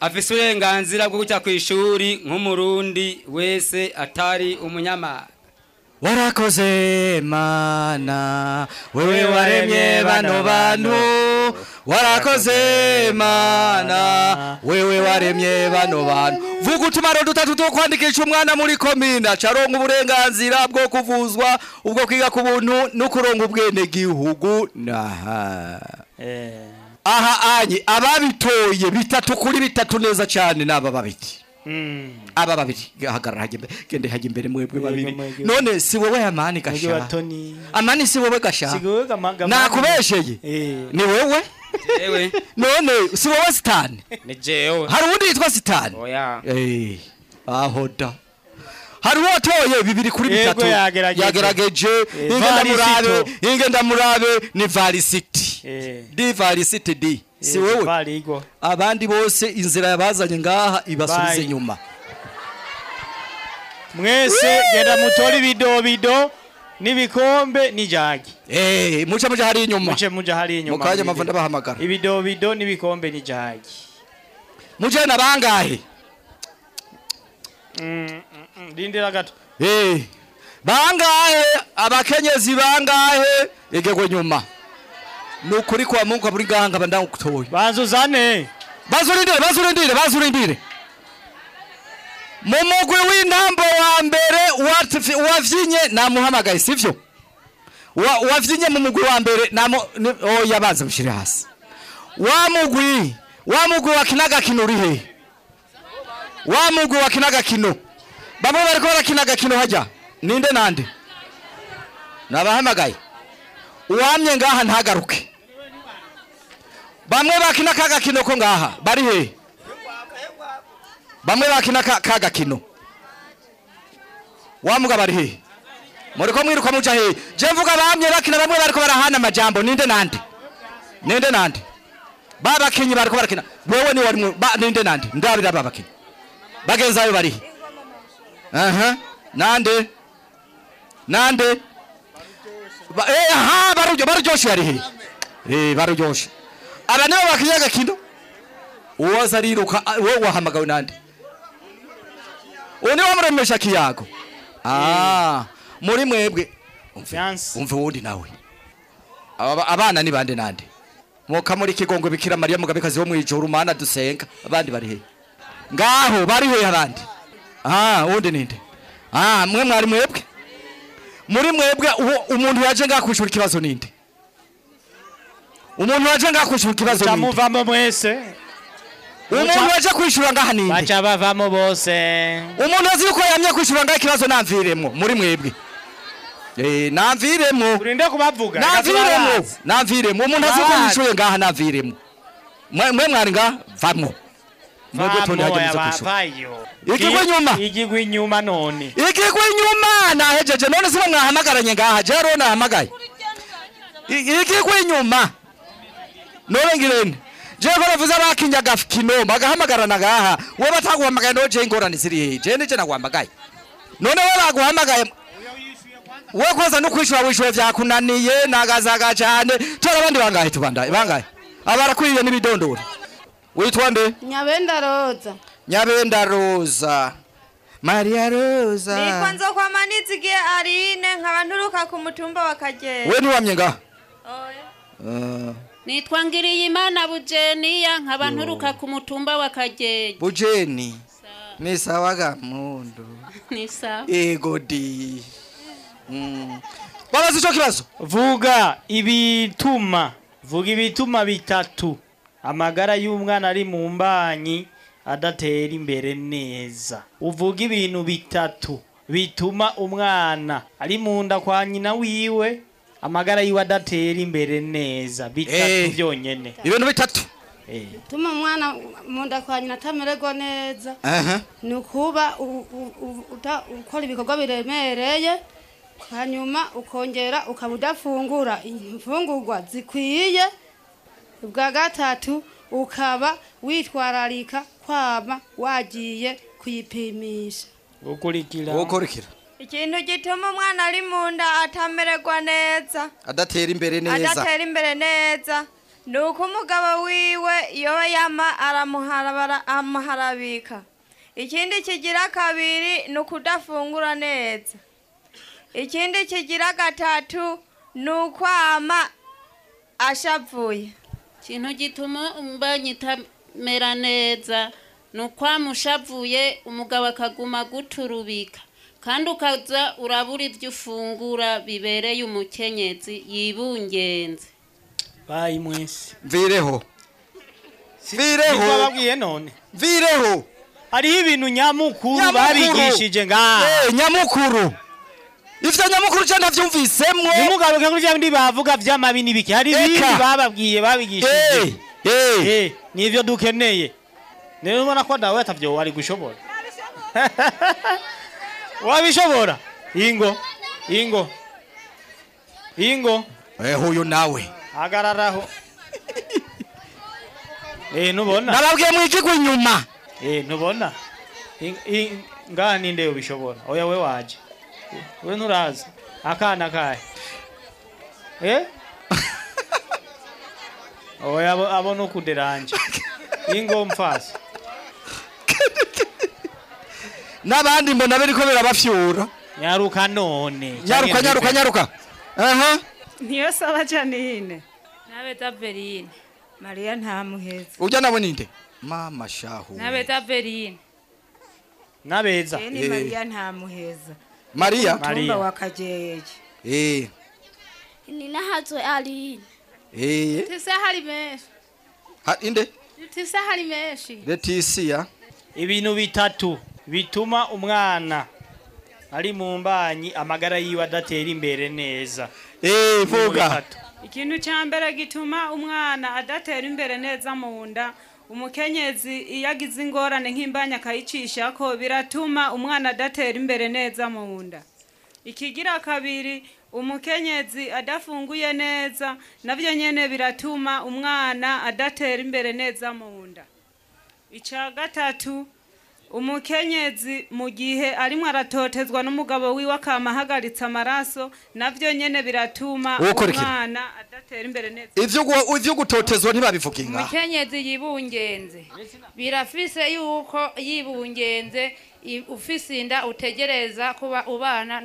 afise uburenganzira bwo kujya ku ishuri nk'umurundi wese atari umunyamahanga warakoze mana. Wewe waremye bano bantu. warakoze mana. Wewe waremye bano bantu. Vuga utumaro dutatu two kwandikisha umwana muri komina caronka uburenganzira bwo kuvuzwa ubwo kwiga ku buntu no kuronka ubwene gihugu naha. Aha anye ababitoye bitatu kuri bitatu neza cyane babiti aba babiri. Hagarara hajya imbere gende hajya imbere mwebwe babiri. none si wowe amani batoni. amani si wowe gama- nakubesheye ni wowe none si wowe sitani? Ni hari uwundi yitwa sitani? Oya Eh, aho da. Hari uwo watoye bibiri kuri bitatu. yagerageje. yagerageje. Eh, inge ndamurabe Varisito. inge ndamurabe ni varisiti Eh. di di si Eh, wowe abandi bose inzira yabazanye ngaha ibasubize Bye. inyuma. Mwese genda mutore ibidobido n'ibikombe n'ijagi. Eh, muce muce hari inyuma. Muce muja hari inyuma Mu kanya mpava ndabahamagara. ibidobido n'ibikombe n'ijagi. Muje na bangahe? Mm, mm, mm, rindira gato. Eh, bangahe? Abakenyezi bangahe? Igegwe nyuma. Ni ukuri kwa mungu buri ganga bandakutoye bazuzane bazurindire bazurindire bazurindire. Mu mugwi w'intambo wa mbere wavyinye namuhamagaye sivyo? Wa- wavyinye mu mugwi wa mbere oya banza mushire hasi. Wa mugwi wa mugwi wakinaga kino uri hehe wa mugwi wakinaga kino. Bamwe bariko barakinaga kino hajya ninde nande? Nabahamagaye. Uwamye ngaha ntagaruke. Bamwe bakina ka gakino ko ngaha? Bari hehe bamwe bakina ka gakino wamuga bari hehe muriko mwiruka muja hehe je mvuga bamye bakina bamwe bariko barahana amajambo ninde nande ninde nande babakinyi bariko barakina. Wewe ni wari ninde nande ndabira babakinyi. Bagenzi bawe bari he? Aha. Nande? Nande? Eh aha barujyo baruryoshe yari he? Eh baruryoshe aba nibo bakinye agakino? Uwaza ariruka a- wowe wahamagawe nande uwo ni we wamuremesha kiyago. Ah muri mwebwe. Umve wundi nawe. Aba- abana ni bande nande mwoka muri kigongo bikira mariya mugabekazi wo mwijuru mana dusenga. Abandi bari he? Ngaho bari he abandi? Ah wundi ninde? Ah mwe mwari mwebwe? Muri mwebwe uwo umuntu yaje ngaha kwishura ikibazo ninde? Umuntu waje ngaha kwishura ikibazo ninde? Muvamo mwese. Umuntu waje kwishura ngaha ninde? Baca bavamo bose. Umuntu azi yuko yamye kwishura ngaha ikibazo namviremwo muri mwebwe. Eh, namviremwo urinde kubavuga. Namviremwo namviremwo umuntu azi yuko yishuye ngaha namviremwo mwe mwari ngaha vamwo mwebwe tundi hajya muza kwishura. vayo Ikigwa inyuma. igigwa inyuma none ikigwa inyuma nahejeje. None sibo mwahamagaranye ngaha? Je rero nahamagaye ikigwa inyuma none ngirene je ko navuze abakinyaga kino bagahamagarana ngaha we bataguhamagaye no je ingorane ziri hehe je nije naguhamagaye none we baguhamagaye we koza no kwishura wishuye vyakunaniye nagazaga cyane tora abandi bangahe tubandaye bangahe abarakwiye n'ibidondoro witwa nde nyabenda roza nyabenda roza maria roza nitwa nzokwama nizigiye arine nkaba nturuka ku mutumba wa kagera we ntiwamye ngaha Oya. Ah, nitwa ngiriyimana bujeniya nkaba nturuka ku mutumba wa kageyo bujeni. Ni sawa ga mundu. [laughs] Ni sawa. Ego di. Babaza ico kibazo vuga ibituma. Vuga ibituma bitatu. Amagara y'umwana ari mu mbanyi adatera imbere neza. Uvuga ibintu bitatu. Bituma umwana ari mu nda kwa nyina wiwe amagara yiwe adatera imbere neza bitatu Eh. byonyene. Ibintu bitatu. Tuma umwana mu nda kwa nyina atamererwa neza. Ni ukuba u- u- u- uta- ukora ibikorwa biremereye hanyuma ukongera ukaba udafungura imfungurwa zikwiye ubwa gatatu ukaba witwararika kwama wagiye kuyipimisha. Gukurikira gukurikira ikintu gituma umwana ari mu nda atamererwa neza. Adatera imbere neza. Adatera imbere neza. Ni uko umugabo wiwe iyo yama aramuharabara- amuharabika. Ikindi kigira kabiri ni ukudafungura neza. Ikindi kigira gatatu ni ukwama ashavuye. Ikintu gituma umbanyi itamera neza ni ukwamushavuye umugabo akaguma guturubika. Kandi ukaza urabura ibyo ufungura bibereye umukenyezi yibungenze bayi mwese. Mvireho. Mvireho. bababwiye none. Mvireho. Hariho ibintu nyamukuru babigishije ngaha Eh, nyamukuru. Ivyo nyamukuru je navyumvisemwo ntimugaruke kuri vya bindi bavuga vy'amabi n'ibiki hari ibindi bababwiye babigishije. Eh, nivyo dukeneye. Rero ubona ko nawe atavyo wari gushobora. [laughs] wabishobora ingo. Ingo. Ingo. Eh huyu nawe hagararaho eh nubona nababwiye mwijigwa inyuma eh nubona In- in- ngaha ninde ubishobora oya we waje. We nturazi akana kahe eh? [laughs] Oya abo- abo nukuderanje ingo mfasi. [laughs] n'abandi mbona biriko birabafyura. Nyaruka none. Nyaruka nyaruka nyaruka. Aha niyo saba janine. Nabeta verine mariya ntamuheza. Ujya nabo ninde mama shahu. Nabeta verine nabeza. Ni Eh. mariya ntamuheza. Mariya? Mariya. wa kajeje. Eh. Ni nahatswe aline eh. Tise hari menshi ha inde? Tise hari menshi Leticia ibintu bitatu. Bituma umwana ari mu mbanyi amagara yiwe adatera imbere neza. Eh Ibintu vuga. ikintu cya mbere gituma umwana adatera imbere neza mu nda umukenyezi iyo agize ingorane nk'imbanya akayicisha ko biratuma umwana adatera imbere neza mu nda. Ikigira kabiri umukenyezi adafunguye neza na byo nyine biratuma umwana adatera imbere neza mu nda. Icya gatatu umukenyezi mu gihe arimo aratotezwa n'umugabo wiwe akama ahagaritse amaraso na byo nyine biratuma umwana adatera imbere neza. Ivyo gu- ivyo gutotezwa ntibabivuga inka? Umukenyezi yibungenze. Birafise yuko yibungenze i- ufise inda utegereza kuba ubana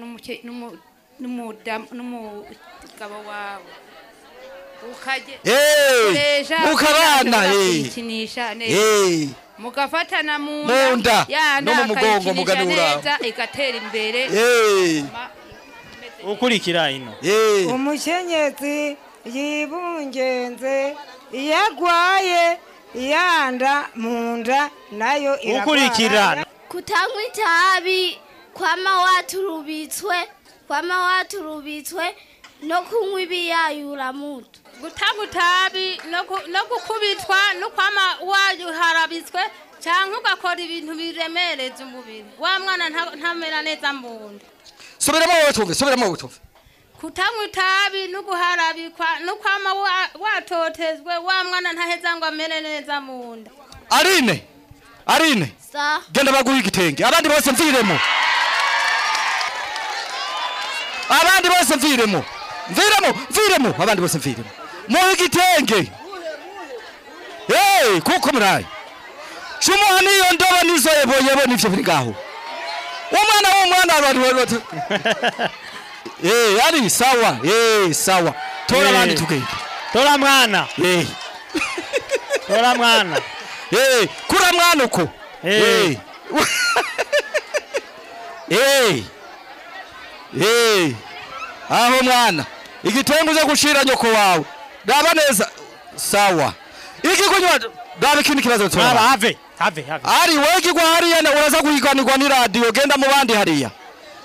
n'umugabo wawe. Mukabana, eh. eh mugafatana mu nda, ya no mu mugongo muganura. igatera imbere eh ukurikira ino. Umukenyezi yibungenze iyo agwaye yanda mu nda na yo ukurikira kutanywa itabi kwama waturubitswe kwama waturubitswe no kunywa ibiyayura muto gutanga itabi no gu- no gukubitwa no kwama waharabitswe cyangwa ugakora ibintu biremereza umubiri. Wa mwana nta- ntamera neza mu nda subiramo wowe tumve subiramo wowe tumve kutanywa itabi no guharabikwa no kwama wa- watotezwe wa mwana ntaheza ngo amere neza mu nda Arine Arine genda baguha igitenge. Abandi bose mviremo. Abandi bose mviremo. Mviremo mviremo. Abandi bose mviremo. Muhe igitenge hey kuko murayi. Cumuha niyo ndobo nizo yeboyebo nivyo biri ngaho. Umwana w'umwana abantu bari batu [laughs] eh ari sawa. Eh sawa. Tora Eh. abandi tugende. Tora mwana. Eh. Tora mwana. Eh kura mwana uko? Eh. Eh. Eh. Aho mwana. Igitengo uze gushira nyoko wawe. Raba neza. Sawa. Iki kunywa raba ikindi kibazo tora Raba, have have have. Ari wewe kigwa hariya uraza guhiganirwa ni radio. Genda mu bandi hariya.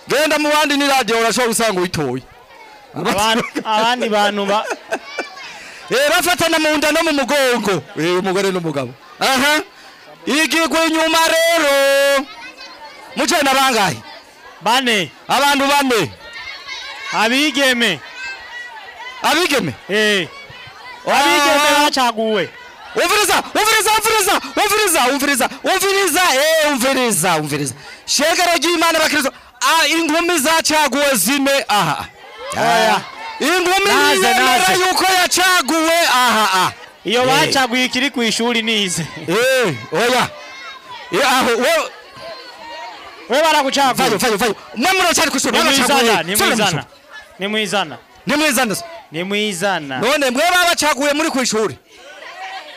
Genda mu bandi ni radio urashobora gusanga uyitoye. Abandi bantu ba [laughs] eh bafatana mu nda no mu mugongo. Eh umugore n'umugabo. Aha. Igigwa inyuma rero. Muce na bangahe? Bane. Abantu bane. Abigeme. Abigeme? Eh. abigeze bacaguwe ah. umviriza umviriza umviriza umviriza umviriza umviriza eee eh, umviriza umviriza shegera ry'imana bakirizo ah, inkumi zacaguwe zime aha. Inkumi yemera yuko yacaguwe aha ah. iyo eh. bacaguye ikiri ku ishuri nize. Eee oya. Aho wowe wowe baragucaguye mwe muracyari ku ishuri ni mwizana ni mwizana ni mwizana ni mwizana se. nimwizana None mwe babacaguye muri ku ishuri.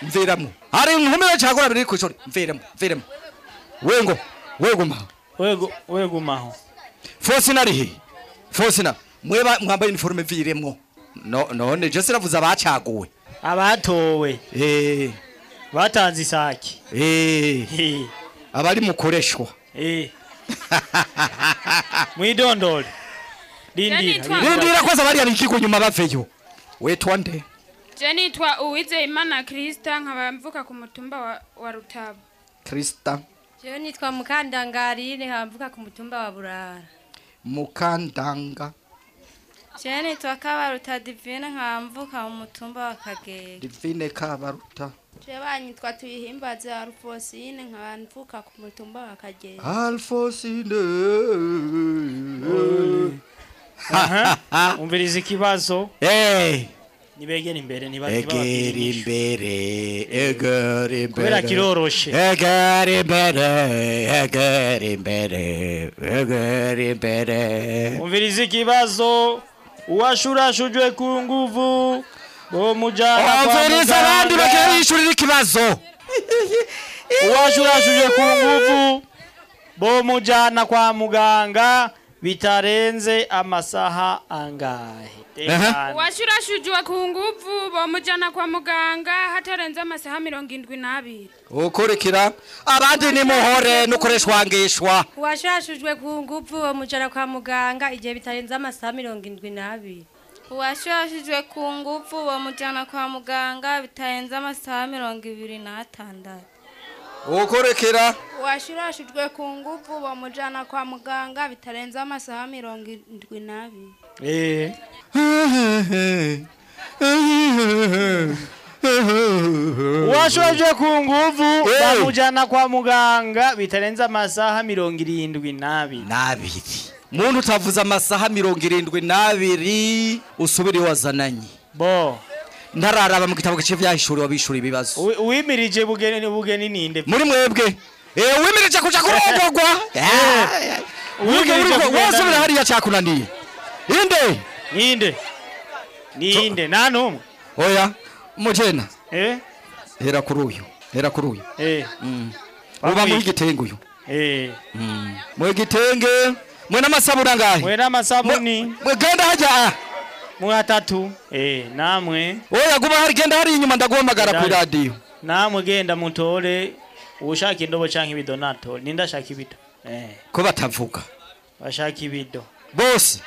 Mviramo. Hari inkumi bacagura biri ku ishuri. Mviramo, mviramo. Wengo, weguma. wego wegumaho Fosina rihe. Fosina. Mwe ba- mwambaye uniforme viremwo. No, none je siravuza abacaguwe. abatowe Eh. batanze isaki Eh. Abari mukoreshwa. Eh. mwidondole rindira Rindira kwanza bari bikiko nyuma baveyo. Wetwa nde? je nitwa uwizeyimana kirisita nkaba mvuka ku mutumba wa, wa rutabo Krista jewe nitwa mukandangarine nkaba mvuka ku mutumba wa burara Mukandanga jewe nitwa kabaruta divine nkaba mvuka mu mutumba wa kagege Divine Kabaruta. jewe banyitwa tuyihimbaze arufosine nkaba mvuka ku mutumba wa kagege Alfosine. Umviriza ikibazo. Nibegera imbere Egera imbere, egera imbere. Kubera kiroroshe. Egera imbere, egera imbere, egera imbere. umviriza ikibazo. Uwashurashujwe ku nguvu. Bomujana Umviriza abandi bagiye bishurira ikibazo. uwashurashujwe ku nguvu. Bomujana kwa muganga. Bitarenze amasaha angahe? Tekana. uwashurashujwe ku nguvu bomujana kwa muganga hatarenze amasaha mirongo indwi n'abiri. Ukurikira abandi ni muhore nukoreshwangishwa. uwashashujwe ku nguvu bamujana kwa muganga igihe bitarenze amasaha mirongo indwi n'abiri. Uwashurashijwe ku ngufu bamujyana kwa muganga bitarenze amasaha mirongo ibiri n'atandatu. Ukurikira uwashurashijwe ku ngufu bamujyana kwa muganga bitarenze amasaha mirongo indwi n'abiri. Eh. uwashurashujwe ku nguvu bamujana kwa muganga bitarenze amasaha mirongo irindwi n'abiri. N'abiri. Muntu utavuze amasaha mirongo irindwi n'abiri usubire wazananye. Bo. Ntararaba mu gitabo gice vyahishuriwe abishura ibibazo. Uwimirije bugeni bugeni ninde? Muri mwebwe. Eh wimirije kuja kurongorwa [laughs] Uwimirije kugenda- wose biri hariya cyakunaniye inde ninde? Nta n'umwe oya mujena eh? Hera kuri uyu hera kuri uyu eh. Uba muri gitenge uyu. Eh. Mu gitenge mwe n'amasabuni angahe mwe n'amasabuni mwe genda hajya mwe atatu eh namwe. Oya guma hari genda hari inyuma ndaguhamagara ku radio. Namwe genda mutore ushaka indobo canke ibido natore ninde ashaka ibido? Eh. Ko batavuga. Bashaka ibido. Bose.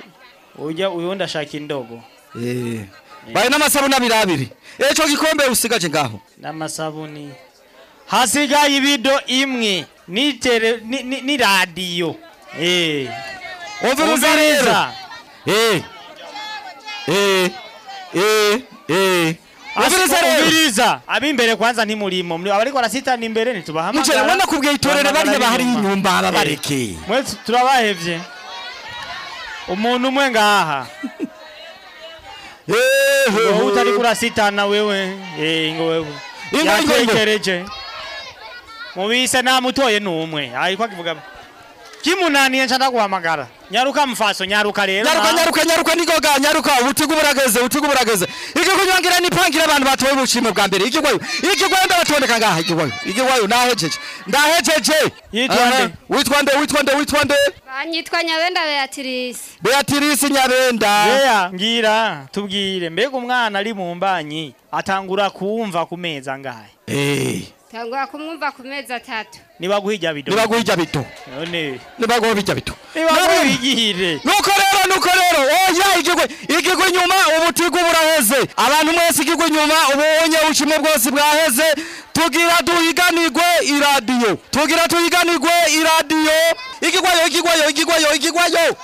Ujya uyundi ashaka indobo. Eh. Baye n'amasabuni abiri abiri. Eco gikombe usigaje ngaho. N'amasabuni hasigaye ibido imwe. Ni tele ni, ni, ni radio. Eh. Umviriza eh. Eh eh eh. Umviriza abimbere kwanza ntimurimo muri abariko barasitana imbere ntitubahamagara Mujere, wenda kubwiye itorero bariya bahari inyumba baba bareke. mwe tu- turabahevye umuntu umwe ngaha. Wowe utari kurasitana wewe. Eh ngo wewe. Ingo, ingo, mubise namutoye n'umwe. Ariko akivuga kimunaniye nshaka guhamagara nyaruka mfaso nyaruka rero. Nyaruka ah. nyaruka nyaruka nigoga nyaruka ubutugu burageze ubutugu burageze iki kunyongira nipangira abantu batoye ubushimwe bwa mbere. Iki gwayo iki gwayo ndabatondeka ngaha iki gwayo iki gwayo nahejeje ndahejeje yitwande witwande witwande witwande banyitwa nyabenda Beatrice. Beatrice nyabenda. Yeya ngira tubwire mbega umwana ari mu mbanyi atangura kumva kumeza ngahe? Eh. Tangwa kumwumva ku mezi atatu. Nibaguha ijya bido nibaguha ijya bito none. Nibaguha bijya bito nibaguha igihire nuko rero nuko rero oya igigwe igigwe inyuma ubutigu buraheze. Abantu mwese igigwe inyuma ubonye ubushimwe bwose bwaheze. Tugira duhiganirwe iradiyo tugira tuhiganirwe iradiyo igigwayo igigwayo igigwayo igigwayo.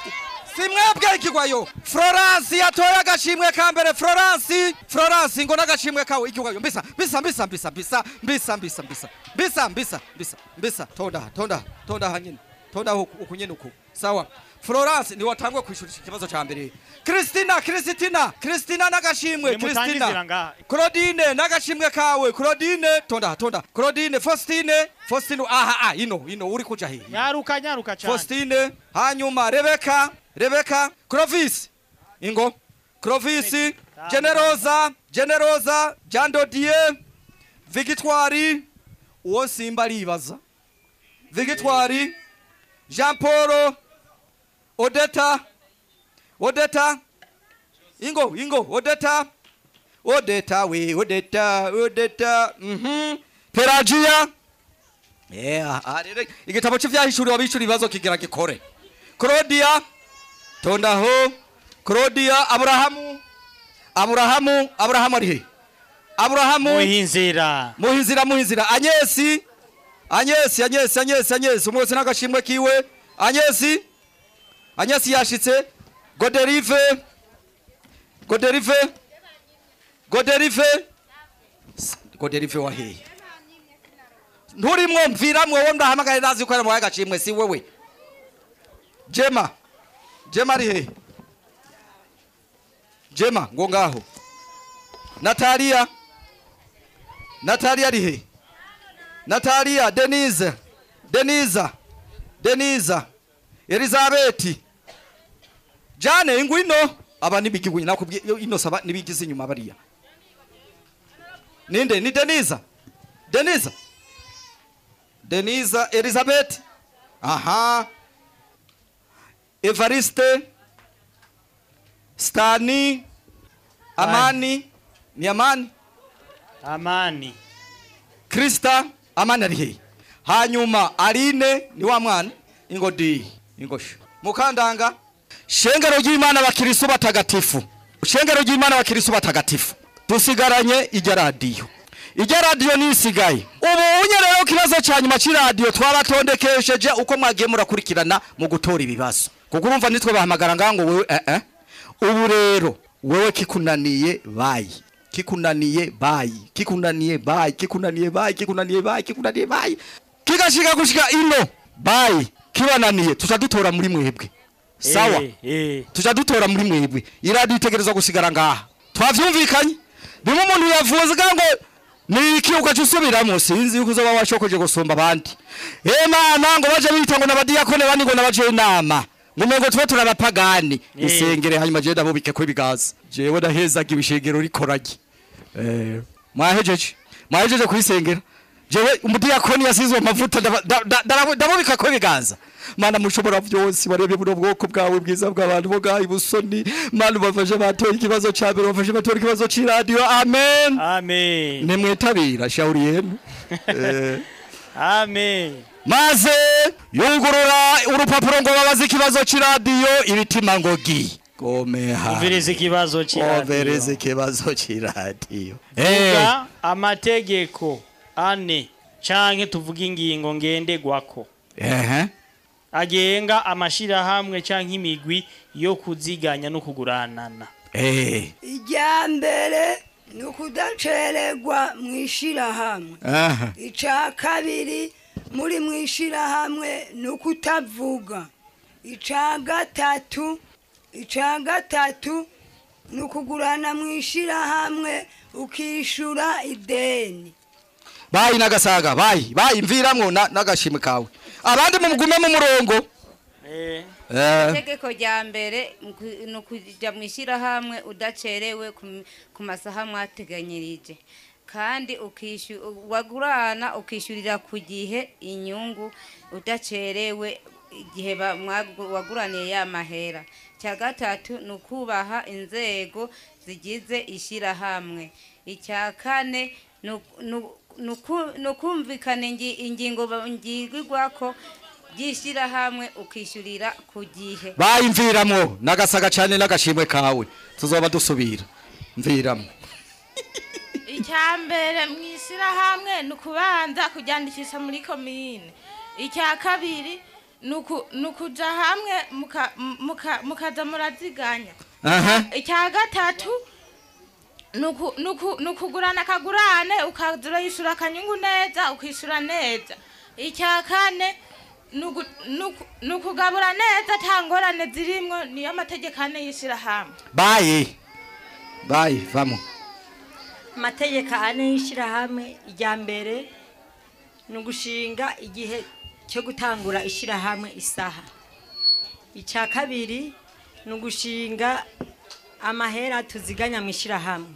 Si mwebwe ikigwayo florence yatoye agashimwe ka mbere florence florence ngo n'agashimwe kawe ikigwayo mbisa mbisa mbisa mbisa mbisa mbisa mbisa mbisa mbisa mbisa mbisa mbisa tonda tonda tonda hanyine tondaho huku nyene uku sawa florence ni we watangwe kwishurisha ikibazo ca mbere. Kristina kristina kristina n'agashimwe ngaha. claudine n'agashimwe kawe. Claudine tonda tonda. Claudine faustine faustine aha ah ino ino uri kuja hehe nyaruka nyaruka cyane. Faustine hanyuma rebeka rebeka clovis ingo. Clovis generosa generosa jean dodier victoire uwo simba aribaza victoire jean paul odeta. Odeta. Ingo ingo odeta. Odeta we odeta odeta. Mhm pelagia. Yeah ah, igitabo cy'ivyahishuriwe abishuri ibibazo kigira gikore claudia tondaho. Claudia aburahamu aburahamu aburahamu ari he aburahamu muhinzira muhinzira. Muhinzira anyesi anyesi anyesi anyesi anyesi umwese n'agashimwe kiwe. Anyesi anyesi yashitse. Goderive goderive goderive goderive waheye nturimwo mviramwo wo ndahamagaye ndazi ko ari mu agashimwe si wewe. Jema. Jema ari he? Jema ngo ngaho. Natalia. Natalia ari he? Natalia denise. Denisa denisa elizabeti jane ingwino aba nibigigwi nakubwiye ino saba nibigize inyuma bariya ninde ni denisa denisa denisa elizabeth. Aha. Evariste. Stani. Amani. Ni amani. Amani. Krista. Amani ari hehe hanyuma aline ni wa mwana ingo di ingosho mukandanga. Shengero ry'imana abakirisu batagatifu. Shengero ry'imana abakirisu batagatifu. Dusigaranye ijya radiyo. Ijya radiyo nisigaye. Ubu rero ku kibazo cya nyuma cy'iradiyo twabatondekesheje uko mwagiye murakurikirana mu gutora ibibazo. Kuko urumva nitwe bahamagara ngaho ngo wewe eh eh? Ubu rero wewe kikunaniye bayi. Kikunaniye bayi. Kikunaniye bayi. Kikunaniye bayi. Kikunaniye bayi. Kikunaniye bayi. Kigashika gushika ino. Bayi. Kibananiye. Tuca dutora muri mwebwe. Sawa. Eh, eh. tuca dutora muri mwebwe. Iradiyo itegerezwa gusigara ngaha. Twavyumvikanye? Bimwe umuntu yavuze ngo ni iki ugaca usubiramo sinzi yuko uzoba washokoje gusumba abandi. Eh mana ngo baje bita ngo n'abadiyakone bandi ngo n'abaje inama. Ngo umengo tube turabapagani Eh. isengere hanyuma je ndabubike ko ibigaza jewe ndahezaga ibishengero rikoranye eh mwahejeje? Mwahejeje kuyisengera jewe umudiyakoni yasizwe amavuta ndabubika ko ibiganza. Mana mushobora byose barebe buno bwoko bwawe bwiza bw'abantu bo ngaha ibusoni mana ubafashe batoye ikibazo cya mbere ubafashe batoye ikibazo cy'iradiyo amen. Amen. Nimwitabira shauri yenu [laughs] Eh. amen. Maze yungurura urupapuro ngo babaze ikibazo cy'iradiyo ibitima ngo gi. Gomeha umviriza ikibazo cy'iradiyo umviriza ikibazo cy'iradiyo vuga amategeko. Ane canke tuvuge ingingo ngendegwako ehe. Agenga amashirahamwe canke imigwi yo kuziganya no kuguranana. Eh. Ijya mbere ni ukudacererwa mu ishyirahamwe aha. Icya kabiri muri mu ishyirahamwe ni ukutavuga. Icya gatatu icya gatatu ni ukugurana mu ishyirahamwe ukishyura ideni. Bayi n'agasaga bayi bayi mviramwo na- n'agashimwe kawe. Abandi mugume mu murongo. Eh. itegeko rya mbere ni ukujya mu ishyirahamwe udacerewe ku masaha mwateganyirije. Kandi wagurana ukishyurira ku gihe inyungu udacerewe igihe waguraniye ya mahera. Icya gatatu ni ukubaha inzego zigize ishyirahamwe. Icya kane ni ukumvikana ingi- ingingo ba- ngirwako by'ishyirahamwe ukishyurira ku gihe. Bayi mviramwo n'agasaga cyane n'agashimwe kawe. Tuzoba dusubira. Mviramo. [laughs] Icya mbere mu ishyirahamwe ni ukubanza kuryandikisha muri komine icya kabiri ni uku- ni ukuja hamwe muka- muka- mukaza muraziganya. Aha. Icya gatatu ni uku- ni uku- ni ukugurana akagurane ukaza urayishyura akanyungu neza ukishyura neza. Icya kane nuku- nukugabura neza ata ngorane zirimwo niyo amategeko ane y'ishirahamwe. Baye baye vamo. Amategeko ane y'ishyirahamwe irya mbere ni ugushinga igihe cyo gutangura ishyirahamwe isaha. Icya kabiri ni ugushinga amahera tuziganya mu ishyirahamwe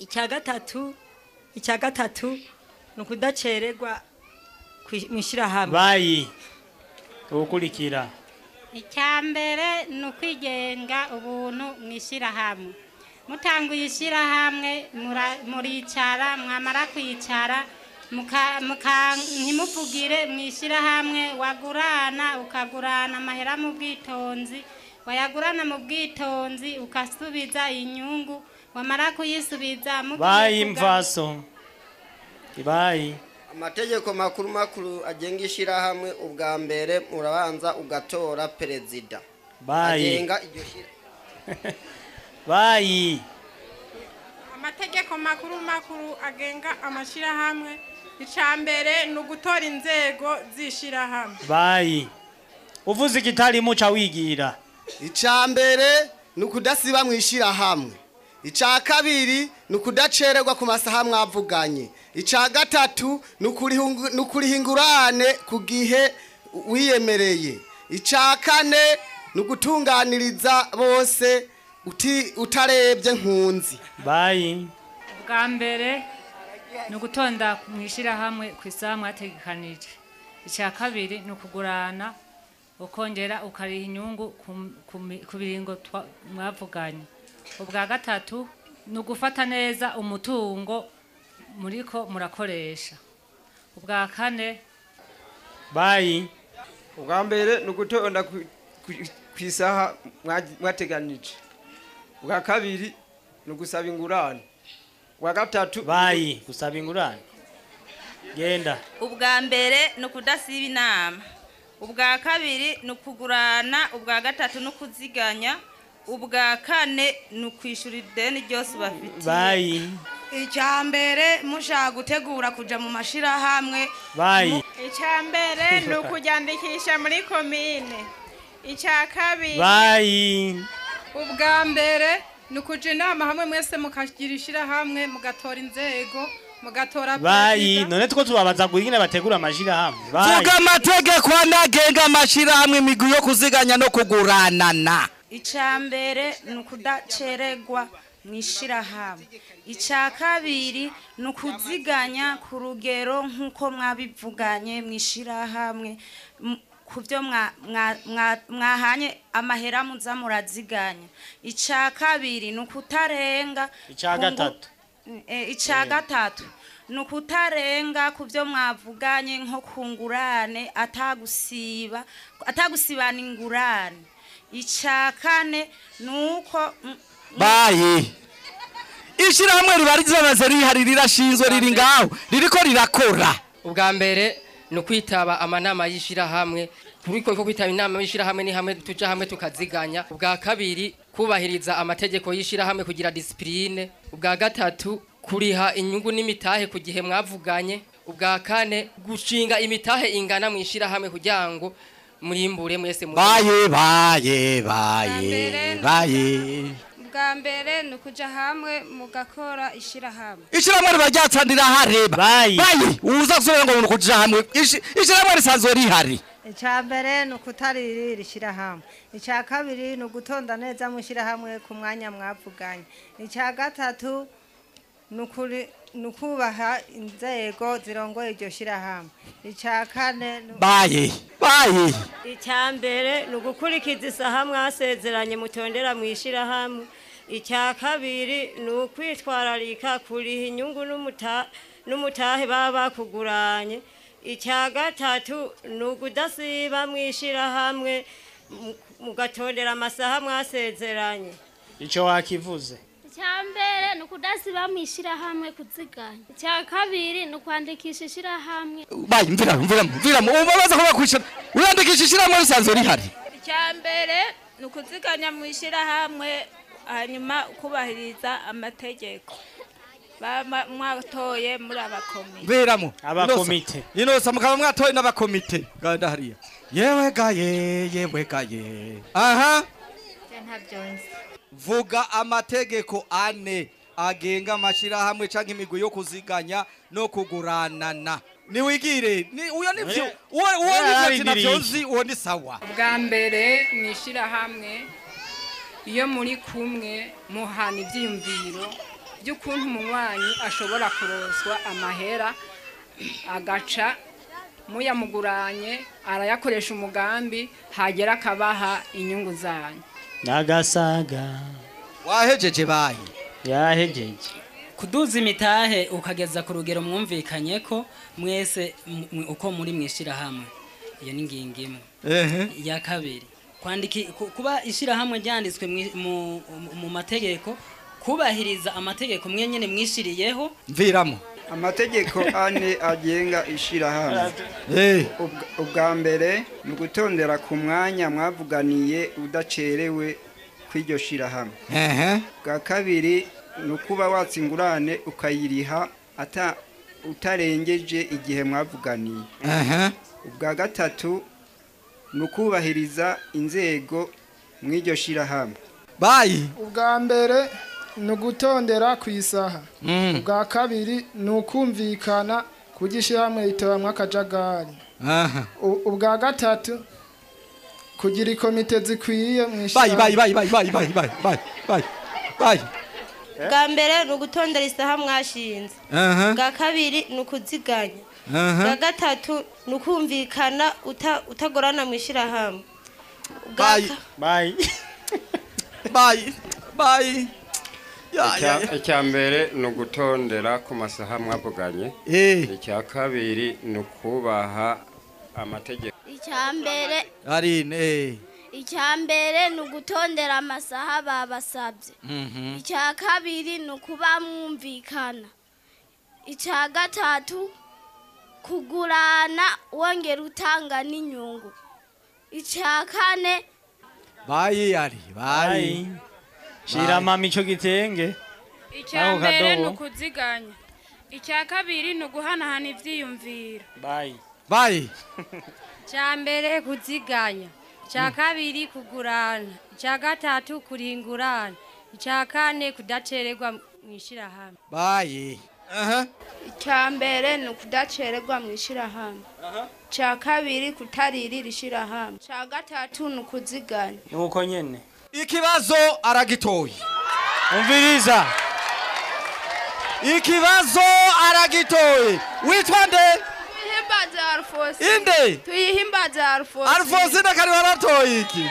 icya gatatu icya gatatu ni ukudacererwa mu ishyirahamwe. Bayi ukurikira icya mbere ni ukwigenga ubuntu mu ishyirahamwe. Mutanguye ishyirahamwe muricara mwamara kwicara ntimuvugire mu ishyirahamwe. Wagurana ukagurana amahera mu bwitonzi. Wayagurana mu bwitonzi ukasubiza inyungu. Wamara kuyisubiza bayi mvaso bayi amategeko makuru makuru agenga ishyirahamwe ubwa mbere murabanza ugatora perezida. Bayi agenga iryo shyirahamwe [laughs] bayi amategeko makuru makuru agenga amashyirahamwe icya mbere ni ugutora inzego z'ishyirahamwe bayi uvuze ikitari muca wigira. Icya mbere ni ukudasiba mu ishyirahamwe icya kabiri ni ukudacererwa ku masaha mwavuganye. Icya gatatu ni ukuriha- ni ukuriha ingurane ku gihe wiyemereye. Icya kane ni ugutunganiriza bose uti- utarebye nkunzi. Bayi bwa mbere ni ugutonda mu ishyirahamwe ku isaha mwategekanije. Icya kabiri ni ukugurana ukongera ukariha inyungu ku- biringo mwavuganye. Ubwa gatatu ni ugufata neza umutungo muriko murakoresha. Ubwa kane bayi ubwa mbere ni ugutonda ku- isaha mwa- mwateganije. Ubwa kabiri ni ugusaba ingurane. Ubwa gatatu bayi gusaba ingurane. Genda. Ubwa mbere ni ukudasiba inama. Ubwa kabiri ni ukugurana. Ubwa gatatu ni ukuziganya. Ubwa kane ni ukwishyura ideni ryose bafite bayi. Icya mbere mushaka gutegura kujya mu mashyirahamwe. Bayi. Icya mbere ni ukujyandikisha muri komine icya kabiri bayi. Ubwa mbere ni ukuja inama hamwe mwese mukagira ishyirahamwe mugatora inzego mugatora bayi. none two tubabaza ngo ingene bategura amashirahamwe bayi. Vuga amategeko anagenga amashyirahamwe imigwi yo kuziganya no kuguranana icya mbere ni ukudacererwa mu ishyirahamwe. Icya kabiri ni ukuziganya ku rugero nk'uko mwabivuganye mu ishyirahamwe ku byo mwa- mwa- mwa- mwahanye amahera muza muraziganya. Icya kabiri ni ukutarenga Icya gatatu. Eh, icya gatatu. Ni ukutarenga ku byo mwavuganye nko ku ngurane atagusiba atagusibana ingurane icya kane ni uko baye ishyirahamwe riba rimaze rihari rirashinzwe riri ngaho. ririko rirakora. Ubwa mbere ni ukwitaba amanama y'ishyirahamwe kubiko ko kwitaba inama y'ishyirahamwe ni hamwe tuja hamwe tukaziganya. Ubwa kabiri kubahiriza amategeko y'ishyirahamwe kugira disipurine ubwa gatatu kuriha inyungu n'imitahe ku gihe mwavuganye. Ubwa kane gushinga imitahe ingana mu ishyirahamwe kugira ngo murimbure mwese baye baye baye baye bwa mbere ni ukuja hamwe mugakora ishyirahamwe ishyirahamwe riba ryatsanira hareba baye uza gusubira ngo umuntu kuja hamwe ishyirahamwe risanzwe rihari. Icya mbere ni ukutaririra ishyirahamwe icya kabiri ni ugutonda neza mu ishyirahamwe ku mwanya mwavuganye. Icya gatatu ni ukuri- ni ukubaha inzego zirongoye iryo shyirahamwe. Icya kane baye baye icya mbere ni ugukurikiza isaha mwasezeranye mutondera mu ishyirahamwe. Icya kabiri ni ukwitwararika kuriha inyungu n'umuta- n'umutahe baba bakuguranye. Icya gatatu ni ukudasiba mu ishyirahamwe mu- mugatondera amasaha mwasezeranye. Ico wakivuze? Icya mbere ni ukudasiba mu ishyirahamwe kuziganya icya kabiri ni ukwandikisha ishyirahamwe. Mviramo mviramo mviramo ubabaza ko bakwishyura urandikisha ishyirahamwe risanzwe rihari. Icya mbere ni ukuziganya mu ishyirahamwe hanyuma kubahiriza amategeko. Mwatoye muri abakomite beramo. Abakomite. inosa. mukaba mwatoye n'abakomite ganda hariya. Yewe gaye yewe gaye. Aha. Vuga amategeko ane agenga amashirahamwe canke imigwi yo kuziganya no kuguranana. Niwigire ni uyo nivyo Eh, uwo uwo eh, nivyo arindiriye. tinavyozi uwo ni sawa. Bwa mbere mu ishyirahamwe iyo muri kumwe muhana ibyiyumviro by'ukuntu umunywanyi ashobora kuroswa amahera agaca muyamuguranye arayakoresha umugambi hagera akabaha inyungu zanyu. Nagasaga. Wahejeje bayi yahejeje. Kuduza imitahe ukageza ku rugero mwumvikanye ko mwese uko muri mu ishyirahamwe. Iyo ni ingingo imwe. Iya kabiri. Kwandiki ku- kuba ishyirahamwe ryanditswe mu mategeko kubahiriza amategeko mwe nyine mwishiriyeho? Mviramo. Amategeko ane agenga ishyirahamwe Eh. Ubwa- mbere ni ugutondera ku mwanya mwavuganiye udacerewe kw'iryo shyirahamwe bwa kabiri ni ukuba watsa ingurane ukayiriha ata utarengeje igihe mwavuganiye. Ubwa gatatu ni ukubahiriza inzego mw'iryo shyirahamwe bayi ubwa mbere ni ugutondera ku isaha. Ubwa kabiri ni ukumvikana ku gishyirahamwe ritabamo akajagari ubwa gatatu kugira ikomite zikwiye mu ishyirahamwe bwa mbere ni ugutondera isaha mwashinze. Bwa kabiri ni ukuziganya. Bwa gatatu ni ukumvikana utagorana mu ishyirahamwe. Bayi bayi bayi bayi Icya- ya. icya mbere ni ugutondera ku masaha mwavuganye. Eh. icya kabiri ni ukubaha amategeko. Icya mbere icya mbere ni ugutondera amasaha babasabye. Mhm. icya kabiri ni ukuba mwumvikana. Icya gatatu kugurana wongera utanga n'inyungu. Icya kane bayi ari bayi shira mama ico gitenge icya mbere ni ukuziganya. Icya kabiri ni uguhanahana ibyiyumviro bayi bayi [laughs] icya mbere kuziganya. Icya kabiri kugurana. Icya gatatu kuringurana. Icya kane kudacererwa mu ishyirahamwe bayi icya mbere ni ukudacererwa mu ishyirahamwe icya kabiri kutaririra ishyirahamwe icya gatatu ni ukuziganya. Nuko nyene. Ikibazo aragitoye. Umviriza. Ikibazo aragitoye. Witwa nde? Tuyihimbaze arufosi Inde? tuyihimbaze arufosi alfonsine kari waratoye iki? [laughs]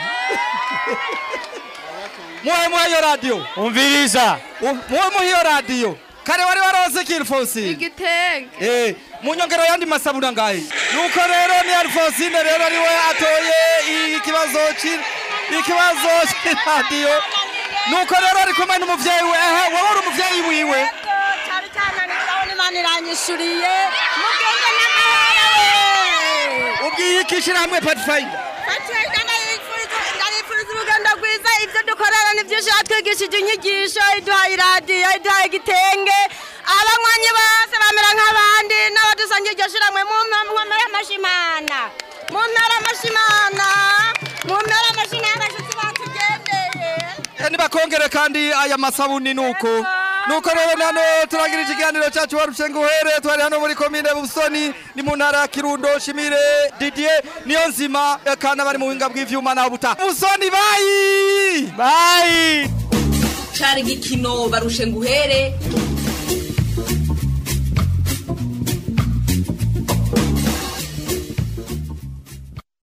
Muhe muhe iyo radiyo umviriza. Muhe muhe iyo radiyo kare wari warose iki alfonsine igitenge. Eh, mu nyongero yandi masabuna ngahe? Nuko rero ni alfonsine rero ari we atoye ikibazo ci- ikibazo cy'iradiyo nuko rero ari kumwe n'umuvyeyi we wowe uri umuvyeyi wiwe cyari cyananiraho n'imana iranyishuriye mugende n'amahoro ubwiye iki ishyirahamwe pathfinder ndanifuriza urugendo rwiza ibyo dukorera ni byinshi yatwigishije inyigisho iduhaye iradiyo iduhaye igitenge abanywanyi bose bamera nk'abandi n'abadusangiye iryo shiramwe mu mpera amashimana mu mpera amashimana mu mpera amashimana Nibakongere kandi aya masabuni nuko. Nuko rero nano turagira ikiganiro cyacu warushe nguhere twari hano muri komine busoni ni mu ntara ya kirundo shimire didier niyo nzima kandi bari mu buhinga bw'ivyuma naho buta. Busoni bayi bayi cari igikino barushe nguhere